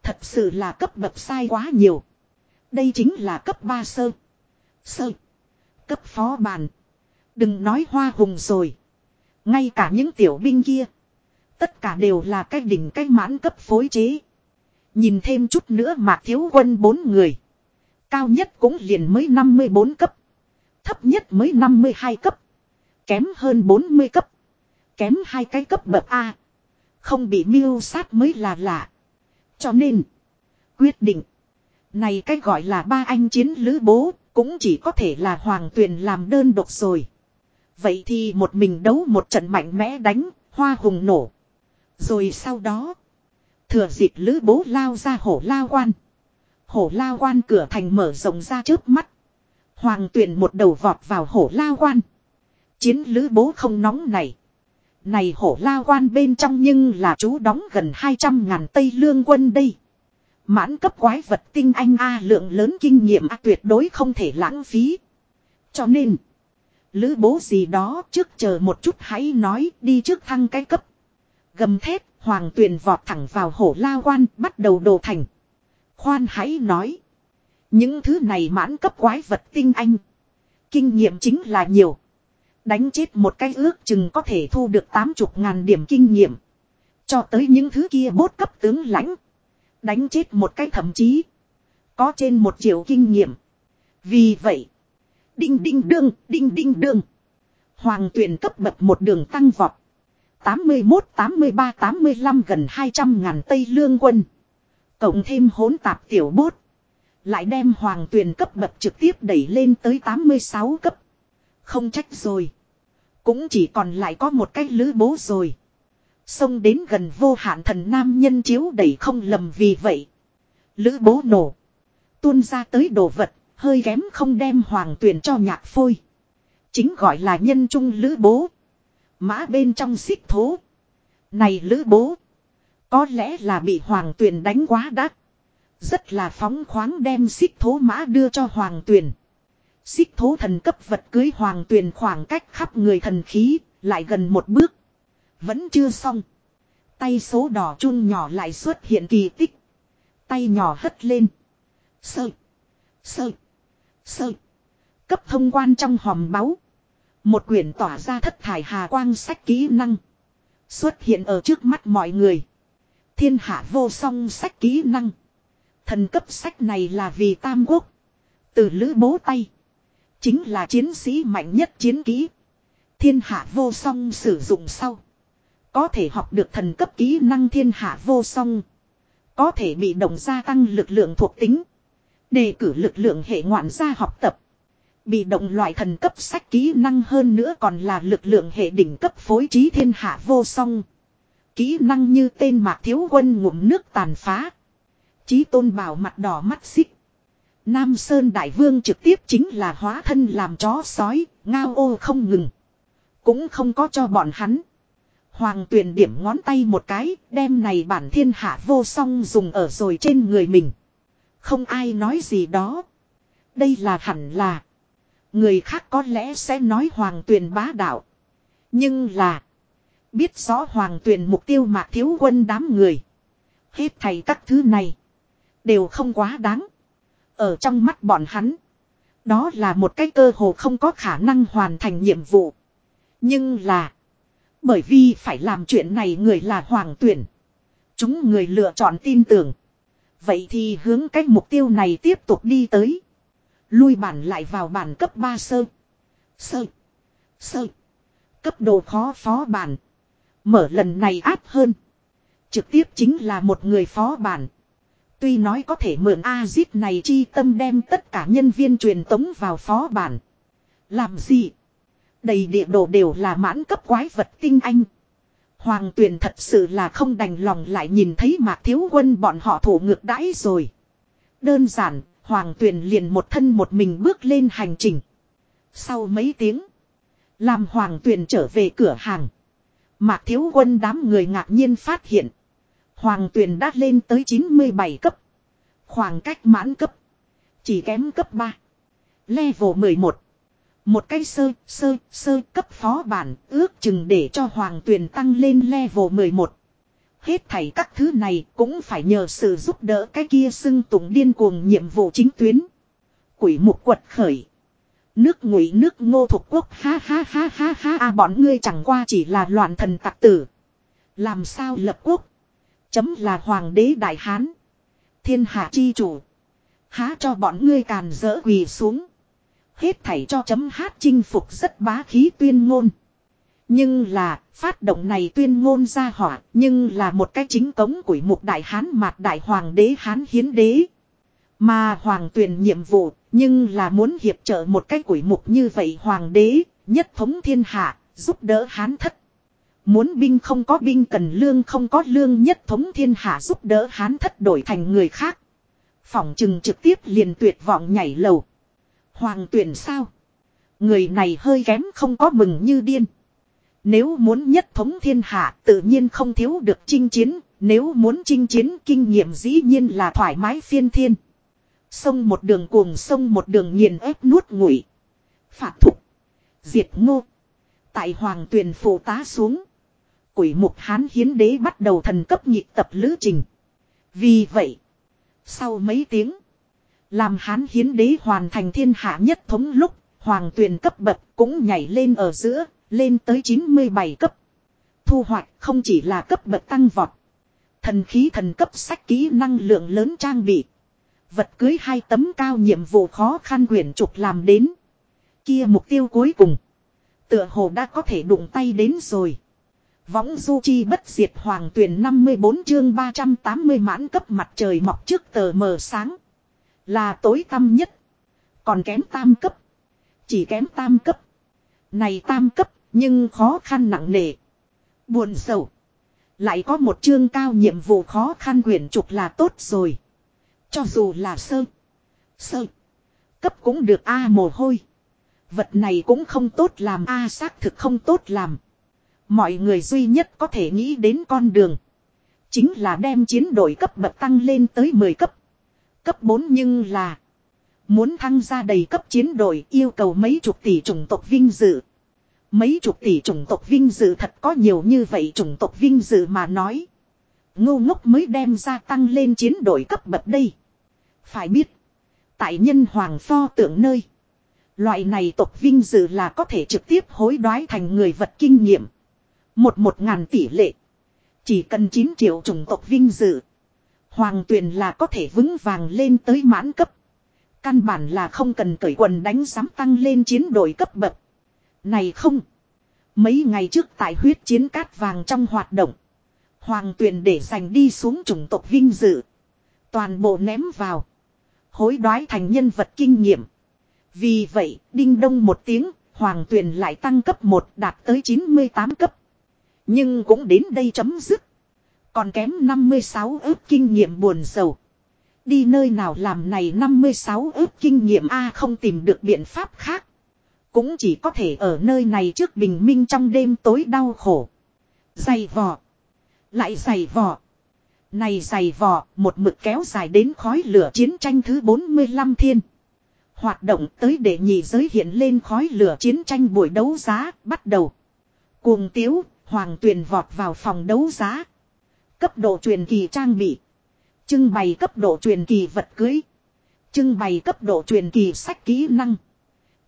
Thật sự là cấp bậc sai quá nhiều. Đây chính là cấp 3 sơ. Sơ. Cấp phó bàn. Đừng nói hoa hùng rồi. Ngay cả những tiểu binh kia. Tất cả đều là cái đỉnh cái mãn cấp phối chế. Nhìn thêm chút nữa mà thiếu quân bốn người. Cao nhất cũng liền mới 54 cấp. Thấp nhất mới 52 cấp. Kém hơn 40 cấp. Kém hai cái cấp bậc A. Không bị miêu sát mới là lạ. Cho nên. Quyết định. Này cái gọi là ba anh chiến lữ bố. Cũng chỉ có thể là hoàng tuyền làm đơn độc rồi. Vậy thì một mình đấu một trận mạnh mẽ đánh. Hoa hùng nổ. Rồi sau đó. Thừa dịp lữ bố lao ra hổ lao quan. Hổ lao quan cửa thành mở rộng ra trước mắt. Hoàng tuyển một đầu vọt vào hổ lao quan. Chiến lữ bố không nóng này. Này hổ lao quan bên trong nhưng là chú đóng gần 200 ngàn Tây Lương quân đây. Mãn cấp quái vật tinh anh A lượng lớn kinh nghiệm A tuyệt đối không thể lãng phí. Cho nên. Lữ bố gì đó trước chờ một chút hãy nói đi trước thăng cái cấp. Gầm thép hoàng tuyền vọt thẳng vào hổ lao quan, bắt đầu đồ thành. Khoan hãy nói. Những thứ này mãn cấp quái vật tinh anh. Kinh nghiệm chính là nhiều. Đánh chết một cái ước chừng có thể thu được 80 ngàn điểm kinh nghiệm. Cho tới những thứ kia bốt cấp tướng lãnh. Đánh chết một cái thậm chí. Có trên một triệu kinh nghiệm. Vì vậy. Đinh đinh đương, đinh đinh đương. Hoàng tuyển cấp bậc một đường tăng vọt. 81, 83, 85 gần 200 ngàn Tây Lương quân. Cộng thêm hỗn tạp tiểu bốt. Lại đem hoàng tuyền cấp bậc trực tiếp đẩy lên tới 86 cấp. Không trách rồi. Cũng chỉ còn lại có một cái lữ bố rồi. Xông đến gần vô hạn thần nam nhân chiếu đẩy không lầm vì vậy. Lữ bố nổ. Tuôn ra tới đồ vật, hơi kém không đem hoàng tuyền cho nhạc phôi. Chính gọi là nhân trung lữ bố. Mã bên trong xích thố. Này lữ bố. Có lẽ là bị hoàng tuyền đánh quá đắt. Rất là phóng khoáng đem xích thố mã đưa cho hoàng tuyền. Xích thố thần cấp vật cưới hoàng tuyền khoảng cách khắp người thần khí, lại gần một bước. Vẫn chưa xong. Tay số đỏ chun nhỏ lại xuất hiện kỳ tích. Tay nhỏ hất lên. sợi sợi sợi Cấp thông quan trong hòm báu. Một quyển tỏa ra thất thải hà quang sách kỹ năng. Xuất hiện ở trước mắt mọi người. Thiên hạ vô song sách kỹ năng. Thần cấp sách này là vì tam quốc. Từ lữ bố tay. Chính là chiến sĩ mạnh nhất chiến kỹ. Thiên hạ vô song sử dụng sau. Có thể học được thần cấp kỹ năng thiên hạ vô song. Có thể bị động gia tăng lực lượng thuộc tính. Đề cử lực lượng hệ ngoạn gia học tập. Bị động loại thần cấp sách kỹ năng hơn nữa còn là lực lượng hệ đỉnh cấp phối trí thiên hạ vô song. Kỹ năng như tên mạc thiếu quân ngụm nước tàn phá. Chí tôn bảo mặt đỏ mắt xích. Nam Sơn Đại Vương trực tiếp chính là hóa thân làm chó sói, ngao ô không ngừng. Cũng không có cho bọn hắn. Hoàng tuyển điểm ngón tay một cái, đem này bản thiên hạ vô song dùng ở rồi trên người mình. Không ai nói gì đó. Đây là hẳn là. Người khác có lẽ sẽ nói hoàng tuyền bá đạo. Nhưng là. Biết rõ hoàng tuyền mục tiêu mạc thiếu quân đám người. Hết thầy các thứ này. Đều không quá đáng. Ở trong mắt bọn hắn. Đó là một cái cơ hồ không có khả năng hoàn thành nhiệm vụ. Nhưng là. Bởi vì phải làm chuyện này người là hoàng tuyển. Chúng người lựa chọn tin tưởng. Vậy thì hướng cách mục tiêu này tiếp tục đi tới. Lui bản lại vào bản cấp 3 sơ. Sơ. Sơ. Cấp độ khó phó bản. Mở lần này áp hơn. Trực tiếp chính là một người phó bản. Tuy nói có thể mượn A-zip này chi tâm đem tất cả nhân viên truyền tống vào phó bản. Làm gì? Đầy địa đồ đều là mãn cấp quái vật tinh anh. Hoàng tuyền thật sự là không đành lòng lại nhìn thấy mạc thiếu quân bọn họ thủ ngược đãi rồi. Đơn giản, Hoàng tuyền liền một thân một mình bước lên hành trình. Sau mấy tiếng, làm hoàng tuyền trở về cửa hàng. Mạc thiếu quân đám người ngạc nhiên phát hiện. Hoàng tuyền đã lên tới 97 cấp. Khoảng cách mãn cấp. Chỉ kém cấp 3. Level 11. Một cái sơ, sơ, sơ cấp phó bản ước chừng để cho hoàng tuyền tăng lên level 11. Hết thảy các thứ này cũng phải nhờ sự giúp đỡ cái kia xưng tụng điên cuồng nhiệm vụ chính tuyến. Quỷ mục quật khởi. Nước ngụy nước ngô thuộc quốc ha ha ha ha ha à bọn ngươi chẳng qua chỉ là loạn thần tặc tử. Làm sao lập quốc. Chấm là hoàng đế đại hán. Thiên hạ chi chủ. Há cho bọn ngươi càn dỡ quỳ xuống. Hết thảy cho chấm hát chinh phục rất bá khí tuyên ngôn. Nhưng là, phát động này tuyên ngôn ra hỏa, nhưng là một cái chính cống của một đại hán mạt đại hoàng đế hán hiến đế. Mà hoàng tuyển nhiệm vụ, nhưng là muốn hiệp trợ một cái quỷ mục như vậy hoàng đế, nhất thống thiên hạ, giúp đỡ hán thất. Muốn binh không có binh cần lương không có lương nhất thống thiên hạ giúp đỡ hán thất đổi thành người khác. Phỏng chừng trực tiếp liền tuyệt vọng nhảy lầu. Hoàng tuyển sao? Người này hơi kém không có mừng như điên. Nếu muốn nhất thống thiên hạ tự nhiên không thiếu được chinh chiến, nếu muốn chinh chiến kinh nghiệm dĩ nhiên là thoải mái phiên thiên. Sông một đường cuồng sông một đường nghiền ép nuốt ngụy. Phạt thục. Diệt ngô. Tại hoàng tuyền phụ tá xuống. Quỷ mục hán hiến đế bắt đầu thần cấp nhịp tập lữ trình. Vì vậy. Sau mấy tiếng. Làm hán hiến đế hoàn thành thiên hạ nhất thống lúc. Hoàng tuyền cấp bậc cũng nhảy lên ở giữa. Lên tới 97 cấp. Thu hoạch không chỉ là cấp bậc tăng vọt. Thần khí thần cấp sách kỹ năng lượng lớn trang bị. Vật cưới hai tấm cao nhiệm vụ khó khăn quyển trục làm đến. Kia mục tiêu cuối cùng. Tựa hồ đã có thể đụng tay đến rồi. Võng du chi bất diệt hoàng tuyển 54 chương 380 mãn cấp mặt trời mọc trước tờ mờ sáng. Là tối tăm nhất. Còn kém tam cấp. Chỉ kém tam cấp. Này tam cấp, nhưng khó khăn nặng nề. Buồn sầu. Lại có một chương cao nhiệm vụ khó khăn quyển trục là tốt rồi. Cho dù là sơ. Sơ. Cấp cũng được A mồ hôi. Vật này cũng không tốt làm, A xác thực không tốt làm. Mọi người duy nhất có thể nghĩ đến con đường. Chính là đem chiến đội cấp bậc tăng lên tới 10 cấp. Cấp 4 nhưng là. Muốn thăng ra đầy cấp chiến đội yêu cầu mấy chục tỷ chủng tộc vinh dự. Mấy chục tỷ chủng tộc vinh dự thật có nhiều như vậy chủng tộc vinh dự mà nói. Ngô ngốc mới đem ra tăng lên chiến đội cấp bậc đây. Phải biết. Tại nhân hoàng pho tượng nơi. Loại này tộc vinh dự là có thể trực tiếp hối đoái thành người vật kinh nghiệm. Một một ngàn tỷ lệ. Chỉ cần 9 triệu chủng tộc vinh dự. Hoàng tuyền là có thể vững vàng lên tới mãn cấp. Căn bản là không cần cởi quần đánh giám tăng lên chiến đội cấp bậc. Này không. Mấy ngày trước tại huyết chiến cát vàng trong hoạt động. Hoàng tuyền để giành đi xuống chủng tộc vinh dự. Toàn bộ ném vào. Hối đoái thành nhân vật kinh nghiệm. Vì vậy, đinh đông một tiếng, hoàng tuyền lại tăng cấp 1 đạt tới 98 cấp. Nhưng cũng đến đây chấm dứt. Còn kém 56 ước kinh nghiệm buồn sầu. Đi nơi nào làm này 56 ước kinh nghiệm A không tìm được biện pháp khác. Cũng chỉ có thể ở nơi này trước bình minh trong đêm tối đau khổ. Dày vò. Lại dày vò. Này dày vò, một mực kéo dài đến khói lửa chiến tranh thứ 45 thiên. Hoạt động tới để nhị giới hiện lên khói lửa chiến tranh buổi đấu giá, bắt đầu. Cuồng tiếu, hoàng tuyền vọt vào phòng đấu giá. Cấp độ truyền kỳ trang bị. Trưng bày cấp độ truyền kỳ vật cưới. Trưng bày cấp độ truyền kỳ sách kỹ năng.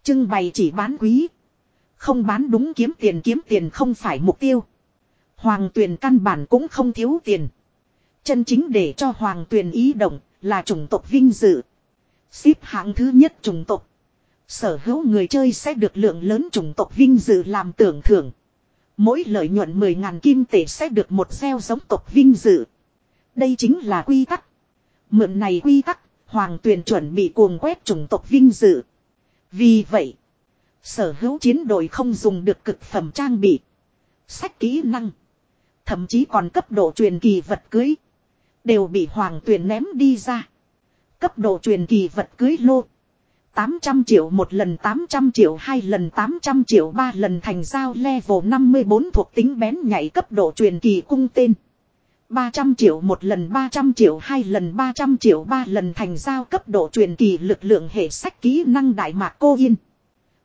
Trưng bày chỉ bán quý. Không bán đúng kiếm tiền kiếm tiền không phải mục tiêu. Hoàng tuyền căn bản cũng không thiếu tiền. Chân chính để cho hoàng tuyền ý động là chủng tộc vinh dự. Xếp hạng thứ nhất chủng tộc. Sở hữu người chơi sẽ được lượng lớn chủng tộc vinh dự làm tưởng thưởng. Mỗi lợi nhuận 10.000 kim tệ sẽ được một gieo giống tộc vinh dự. Đây chính là quy tắc. Mượn này quy tắc, hoàng tuyền chuẩn bị cuồng quét chủng tộc vinh dự. Vì vậy, sở hữu chiến đội không dùng được cực phẩm trang bị, sách kỹ năng, thậm chí còn cấp độ truyền kỳ vật cưới, đều bị hoàng tuyền ném đi ra. Cấp độ truyền kỳ vật cưới lô. 800 triệu một lần 800 triệu hai lần 800 triệu ba lần thành giao level 54 thuộc tính bén nhảy cấp độ truyền kỳ cung tên. 300 triệu một lần 300 triệu hai lần 300 triệu ba lần thành giao cấp độ truyền kỳ lực lượng hệ sách kỹ năng đại mạc cô yên.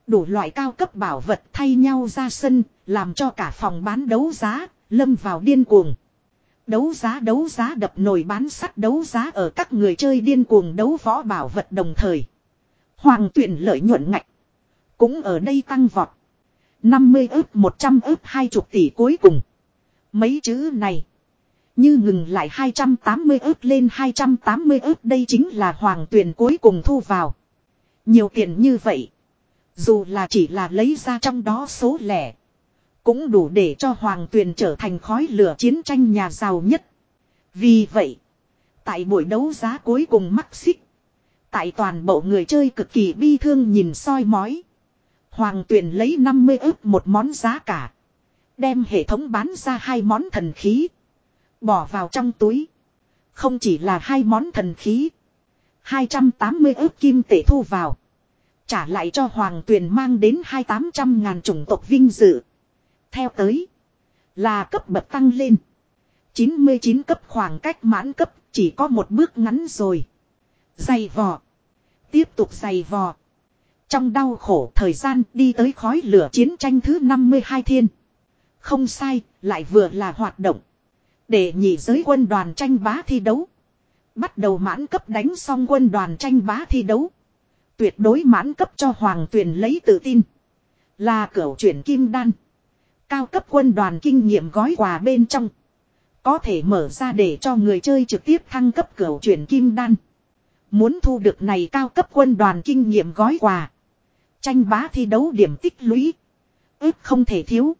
Đủ loại cao cấp bảo vật thay nhau ra sân, làm cho cả phòng bán đấu giá, lâm vào điên cuồng. Đấu giá đấu giá đập nồi bán sắt đấu giá ở các người chơi điên cuồng đấu võ bảo vật đồng thời. Hoàng tuyển lợi nhuận ngạch. Cũng ở đây tăng vọt. 50 ước 100 ước, hai chục tỷ cuối cùng. Mấy chữ này. Như ngừng lại 280 ước lên 280 ước, đây chính là hoàng tuyển cuối cùng thu vào. Nhiều tiền như vậy. Dù là chỉ là lấy ra trong đó số lẻ. Cũng đủ để cho hoàng tuyền trở thành khói lửa chiến tranh nhà giàu nhất. Vì vậy. Tại buổi đấu giá cuối cùng mắc xích. Tại toàn bộ người chơi cực kỳ bi thương nhìn soi mói. Hoàng tuyền lấy 50 ức một món giá cả. Đem hệ thống bán ra hai món thần khí. Bỏ vào trong túi. Không chỉ là hai món thần khí. 280 ức kim tệ thu vào. Trả lại cho Hoàng Tuyền mang đến hai tám trăm ngàn chủng tộc vinh dự. Theo tới. Là cấp bậc tăng lên. 99 cấp khoảng cách mãn cấp chỉ có một bước ngắn rồi. Dày vò. Tiếp tục dày vò. Trong đau khổ thời gian đi tới khói lửa chiến tranh thứ 52 thiên. Không sai, lại vừa là hoạt động. Để nhị giới quân đoàn tranh bá thi đấu. Bắt đầu mãn cấp đánh xong quân đoàn tranh bá thi đấu. Tuyệt đối mãn cấp cho Hoàng Tuyền lấy tự tin. Là cửa chuyển kim đan. Cao cấp quân đoàn kinh nghiệm gói quà bên trong. Có thể mở ra để cho người chơi trực tiếp thăng cấp cửa chuyển kim đan. Muốn thu được này cao cấp quân đoàn kinh nghiệm gói quà. Tranh bá thi đấu điểm tích lũy. ước không thể thiếu.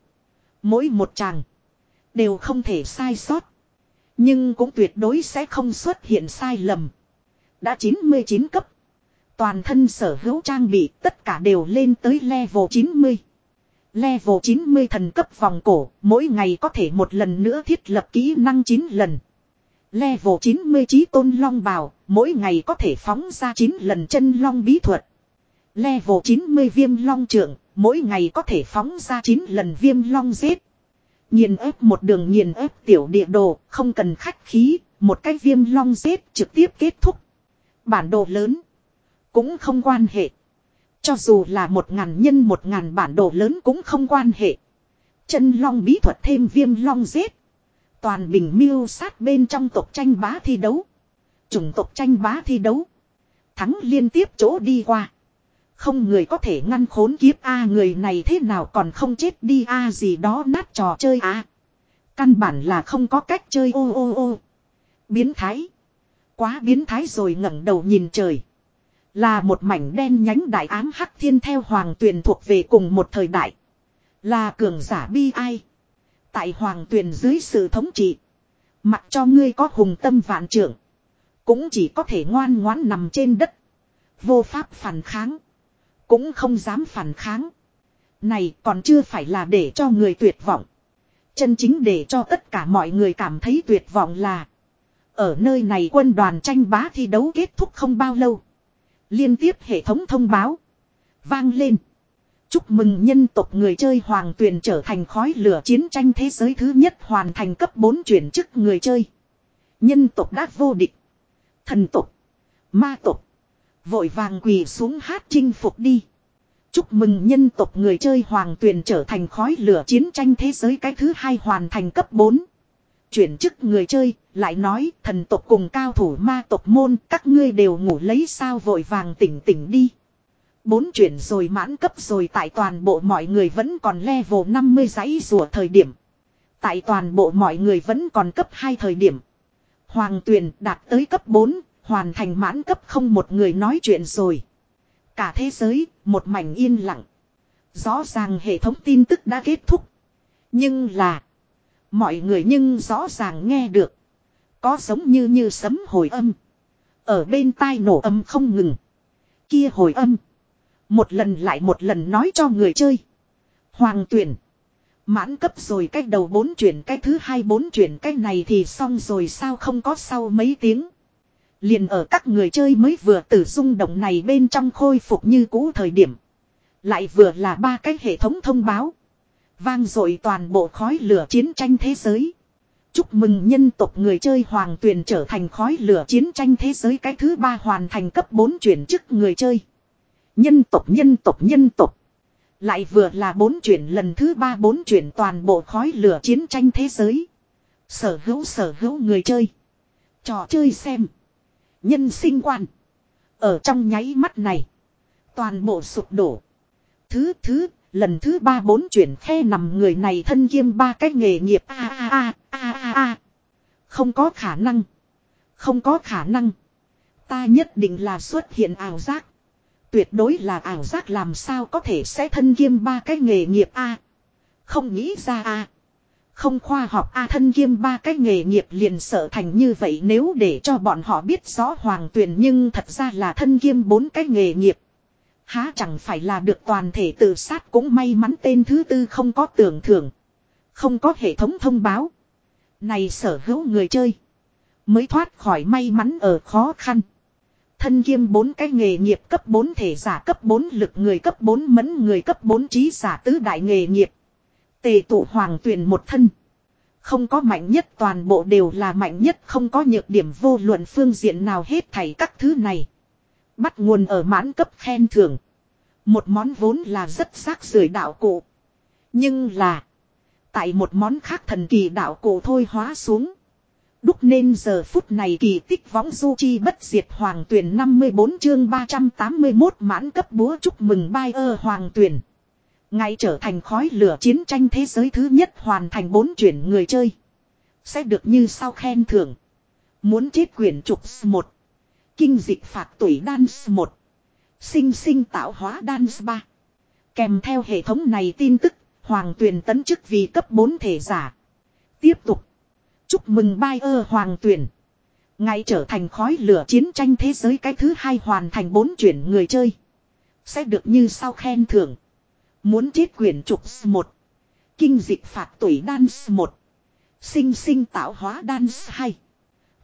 Mỗi một chàng. Đều không thể sai sót. Nhưng cũng tuyệt đối sẽ không xuất hiện sai lầm. Đã 99 cấp. Toàn thân sở hữu trang bị tất cả đều lên tới level 90. Level 90 thần cấp vòng cổ, mỗi ngày có thể một lần nữa thiết lập kỹ năng 9 lần. Level 90 trí tôn long bào, mỗi ngày có thể phóng ra 9 lần chân long bí thuật. Level 90 viêm long trưởng, mỗi ngày có thể phóng ra 9 lần viêm long giết. Nhìn ép một đường nhìn ép tiểu địa đồ, không cần khách khí, một cái viêm long giết trực tiếp kết thúc. Bản đồ lớn. Cũng không quan hệ. Cho dù là một ngàn nhân một ngàn bản đồ lớn cũng không quan hệ. Chân long bí thuật thêm viêm long giết. Toàn bình miêu sát bên trong tộc tranh bá thi đấu. Chủng tộc tranh bá thi đấu. Thắng liên tiếp chỗ đi qua. Không người có thể ngăn khốn kiếp A, người này thế nào còn không chết đi A, gì đó nát trò chơi A. Căn bản là không có cách chơi ô ô ô. Biến thái. Quá biến thái rồi ngẩng đầu nhìn trời. Là một mảnh đen nhánh đại ám hắc thiên theo hoàng tuyền thuộc về cùng một thời đại. Là cường giả bi ai. Tại hoàng tuyền dưới sự thống trị. Mặc cho ngươi có hùng tâm vạn trưởng. Cũng chỉ có thể ngoan ngoãn nằm trên đất. Vô pháp phản kháng. Cũng không dám phản kháng. Này còn chưa phải là để cho người tuyệt vọng. Chân chính để cho tất cả mọi người cảm thấy tuyệt vọng là. Ở nơi này quân đoàn tranh bá thi đấu kết thúc không bao lâu. Liên tiếp hệ thống thông báo. Vang lên. Chúc mừng nhân tộc người chơi hoàng tuyền trở thành khói lửa chiến tranh thế giới thứ nhất hoàn thành cấp 4 chuyển chức người chơi. Nhân tộc đã vô địch. Thần tộc. Ma tộc. Vội vàng quỳ xuống hát chinh phục đi. Chúc mừng nhân tộc người chơi hoàng tuyền trở thành khói lửa chiến tranh thế giới cái thứ hai hoàn thành cấp 4. Chuyển chức người chơi, lại nói thần tộc cùng cao thủ ma tộc môn các ngươi đều ngủ lấy sao vội vàng tỉnh tỉnh đi. Bốn chuyển rồi mãn cấp rồi tại toàn bộ mọi người vẫn còn level 50 giấy rùa thời điểm. Tại toàn bộ mọi người vẫn còn cấp 2 thời điểm. Hoàng tuyền đạt tới cấp 4, hoàn thành mãn cấp không một người nói chuyện rồi. Cả thế giới, một mảnh yên lặng. Rõ ràng hệ thống tin tức đã kết thúc. Nhưng là... Mọi người nhưng rõ ràng nghe được. Có giống như như sấm hồi âm. Ở bên tai nổ âm không ngừng. Kia hồi âm. Một lần lại một lần nói cho người chơi. Hoàng tuyển. Mãn cấp rồi cách đầu bốn chuyển cái thứ hai bốn chuyển cái này thì xong rồi sao không có sau mấy tiếng. Liền ở các người chơi mới vừa từ rung động này bên trong khôi phục như cũ thời điểm. Lại vừa là ba cái hệ thống thông báo. Vang dội toàn bộ khói lửa chiến tranh thế giới. Chúc mừng nhân tộc người chơi hoàng tuyền trở thành khói lửa chiến tranh thế giới cái thứ ba hoàn thành cấp 4 chuyển chức người chơi. Nhân tộc nhân tộc nhân tộc. Lại vừa là bốn chuyển lần thứ ba, bốn chuyển toàn bộ khói lửa chiến tranh thế giới. Sở hữu sở hữu người chơi. Trò chơi xem. Nhân sinh quan. Ở trong nháy mắt này. Toàn bộ sụp đổ. Thứ thứ, Lần thứ ba, bốn chuyển khe nằm người này thân kiêm ba cái nghề nghiệp a a a a a a. Không có khả năng. Không có khả năng. Ta nhất định là xuất hiện ảo giác. Tuyệt đối là ảo giác làm sao có thể sẽ thân kiêm ba cái nghề nghiệp a Không nghĩ ra a Không khoa học a thân kiêm ba cái nghề nghiệp liền sợ thành như vậy nếu để cho bọn họ biết rõ hoàng tuyển nhưng thật ra là thân kiêm bốn cái nghề nghiệp. Há chẳng phải là được toàn thể tự sát cũng may mắn tên thứ tư không có tưởng thưởng. Không có hệ thống thông báo. Này sở hữu người chơi. Mới thoát khỏi may mắn ở khó khăn. Thân kiêm bốn cái nghề nghiệp cấp 4 thể giả cấp 4 lực người cấp 4 mẫn người cấp 4 trí giả tứ đại nghề nghiệp. Tề tụ hoàng tuyển một thân. Không có mạnh nhất, toàn bộ đều là mạnh nhất, không có nhược điểm vô luận phương diện nào hết thảy các thứ này. Bắt nguồn ở mãn cấp khen thưởng. Một món vốn là rất xác rưởi đạo cụ. Nhưng là. Tại một món khác thần kỳ đạo cụ thôi hóa xuống. Đúc nên giờ phút này kỳ tích võng du chi bất diệt hoàng tuyển 54 chương 381 mãn cấp búa chúc mừng bai ơ hoàng tuyển. Ngày trở thành khói lửa chiến tranh thế giới thứ nhất hoàn thành bốn chuyển người chơi. Sẽ được như sau khen thưởng. Muốn chết quyển trục 1. Kinh dịch phạt tuổi dance 1. Sinh sinh tạo hóa dance 3. Kèm theo hệ thống này tin tức, Hoàng Tuyền tấn chức vì cấp 4 thể giả. Tiếp tục. Chúc mừng bai ơ Hoàng Tuyền. Ngày trở thành khói lửa chiến tranh thế giới cái thứ hai hoàn thành bốn chuyển người chơi. Sẽ được như sau khen thưởng. Muốn chết quyển trục 1. Kinh dịch phạt tuổi dance 1. Sinh sinh tạo hóa dance 2.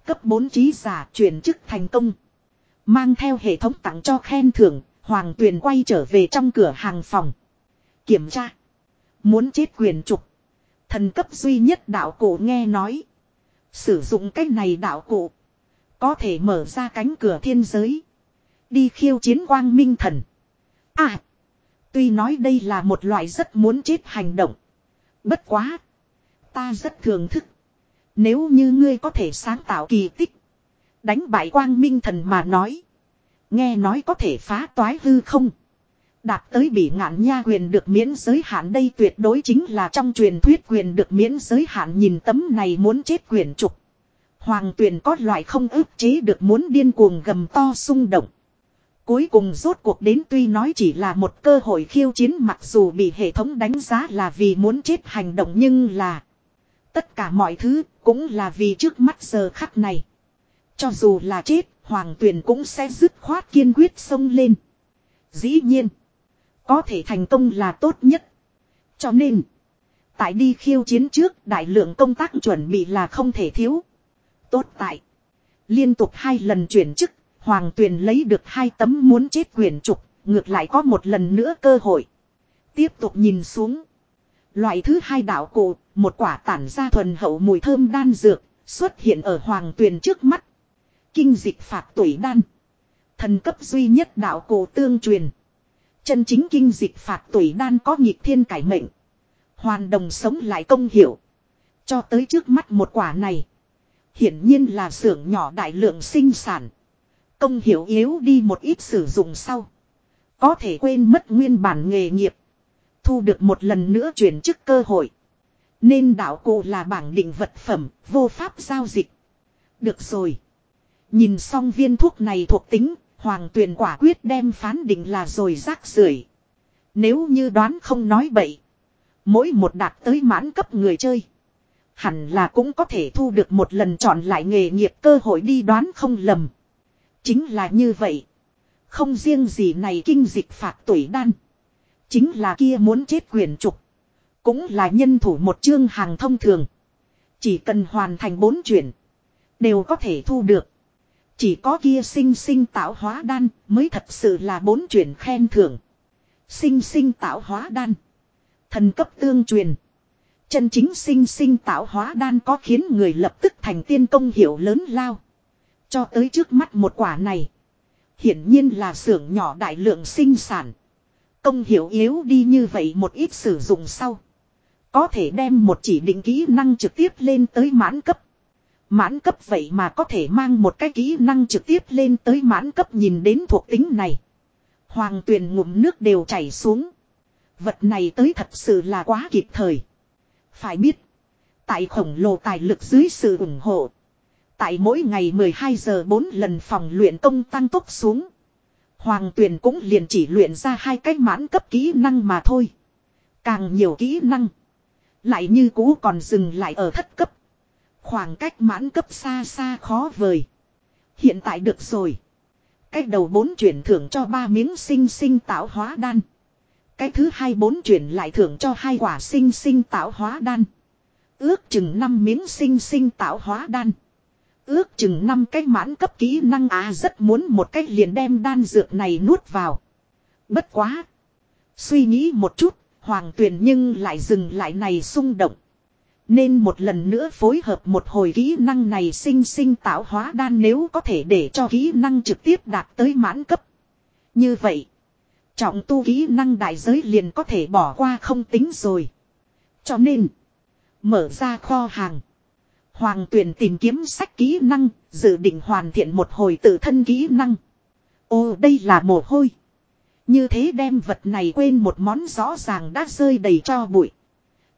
Cấp 4 trí giả chuyển chức thành công. Mang theo hệ thống tặng cho khen thưởng, Hoàng Tuyền quay trở về trong cửa hàng phòng. Kiểm tra. Muốn chết quyền trục. Thần cấp duy nhất đạo cổ nghe nói. Sử dụng cách này đạo cụ. Có thể mở ra cánh cửa thiên giới. Đi khiêu chiến quang minh thần. À. Tuy nói đây là một loại rất muốn chết hành động. Bất quá. Ta rất thường thức. Nếu như ngươi có thể sáng tạo kỳ tích. Đánh bại quang minh thần mà nói. Nghe nói có thể phá toái hư không. Đạt tới bị ngạn nha quyền được miễn giới hạn đây tuyệt đối chính là trong truyền thuyết quyền được miễn giới hạn nhìn tấm này muốn chết quyền trục. Hoàng tuyền có loại không ức chế được muốn điên cuồng gầm to xung động. Cuối cùng rốt cuộc đến tuy nói chỉ là một cơ hội khiêu chiến mặc dù bị hệ thống đánh giá là vì muốn chết hành động nhưng là tất cả mọi thứ cũng là vì trước mắt giờ khắc này. Cho dù là chết, Hoàng Tuyền cũng sẽ dứt khoát kiên quyết xông lên. Dĩ nhiên, có thể thành công là tốt nhất. Cho nên, tại đi khiêu chiến trước đại lượng công tác chuẩn bị là không thể thiếu. Tốt tại, liên tục hai lần chuyển chức, Hoàng Tuyền lấy được hai tấm muốn chết quyền trục, ngược lại có một lần nữa cơ hội. Tiếp tục nhìn xuống. Loại thứ hai đạo cụ, một quả tản ra thuần hậu mùi thơm đan dược, xuất hiện ở Hoàng Tuyền trước mắt. Kinh dịch phạt tuổi đan. Thần cấp duy nhất đạo cổ tương truyền. Chân chính kinh dịch phạt tuổi đan có nhịp thiên cải mệnh. Hoàn đồng sống lại công hiểu. Cho tới trước mắt một quả này. Hiển nhiên là xưởng nhỏ đại lượng sinh sản. Công hiểu yếu đi một ít sử dụng sau. Có thể quên mất nguyên bản nghề nghiệp. Thu được một lần nữa chuyển chức cơ hội. Nên đạo cụ là bảng định vật phẩm, vô pháp giao dịch. Được rồi. Nhìn xong viên thuốc này thuộc tính, Hoàng Tuyền quả quyết đem phán định là rồi rác rưởi. Nếu như đoán không nói bậy. Mỗi một đạt tới mãn cấp người chơi. Hẳn là cũng có thể thu được một lần chọn lại nghề nghiệp cơ hội đi đoán không lầm. Chính là như vậy. Không riêng gì này kinh dịch phạt tuổi đan. Chính là kia muốn chết quyền trục. Cũng là nhân thủ một chương hàng thông thường. Chỉ cần hoàn thành bốn chuyển. Đều có thể thu được. Chỉ có kia sinh sinh tạo hóa đan mới thật sự là bốn chuyển khen thưởng. Sinh sinh tạo hóa đan. Thần cấp tương truyền. Chân chính sinh sinh tạo hóa đan có khiến người lập tức thành tiên công hiệu lớn lao. Cho tới trước mắt một quả này. Hiển nhiên là xưởng nhỏ đại lượng sinh sản. Công hiệu yếu đi như vậy một ít sử dụng sau. Có thể đem một chỉ định kỹ năng trực tiếp lên tới mãn cấp. Mãn cấp vậy mà có thể mang một cái kỹ năng trực tiếp lên tới mãn cấp nhìn đến thuộc tính này. Hoàng tuyền ngụm nước đều chảy xuống. Vật này tới thật sự là quá kịp thời. Phải biết. Tại khổng lồ tài lực dưới sự ủng hộ. Tại mỗi ngày 12 giờ 4 lần phòng luyện công tăng tốc xuống. Hoàng tuyền cũng liền chỉ luyện ra hai cách mãn cấp kỹ năng mà thôi. Càng nhiều kỹ năng. Lại như cũ còn dừng lại ở thất cấp. Khoảng cách mãn cấp xa xa khó vời. Hiện tại được rồi. Cách đầu bốn chuyển thưởng cho ba miếng sinh sinh tạo hóa đan. Cái thứ hai bốn chuyển lại thưởng cho hai quả sinh sinh tạo hóa đan. Ước chừng năm miếng sinh sinh tạo hóa đan. Ước chừng năm cái mãn cấp kỹ năng à rất muốn một cách liền đem đan dược này nuốt vào. Bất quá. Suy nghĩ một chút, hoàng tuyền nhưng lại dừng lại này xung động. Nên một lần nữa phối hợp một hồi kỹ năng này sinh sinh tạo hóa đan nếu có thể để cho kỹ năng trực tiếp đạt tới mãn cấp. Như vậy, trọng tu kỹ năng đại giới liền có thể bỏ qua không tính rồi. Cho nên, mở ra kho hàng. Hoàng tuyển tìm kiếm sách kỹ năng, dự định hoàn thiện một hồi tự thân kỹ năng. Ô đây là mồ hôi. Như thế đem vật này quên một món rõ ràng đã rơi đầy cho bụi.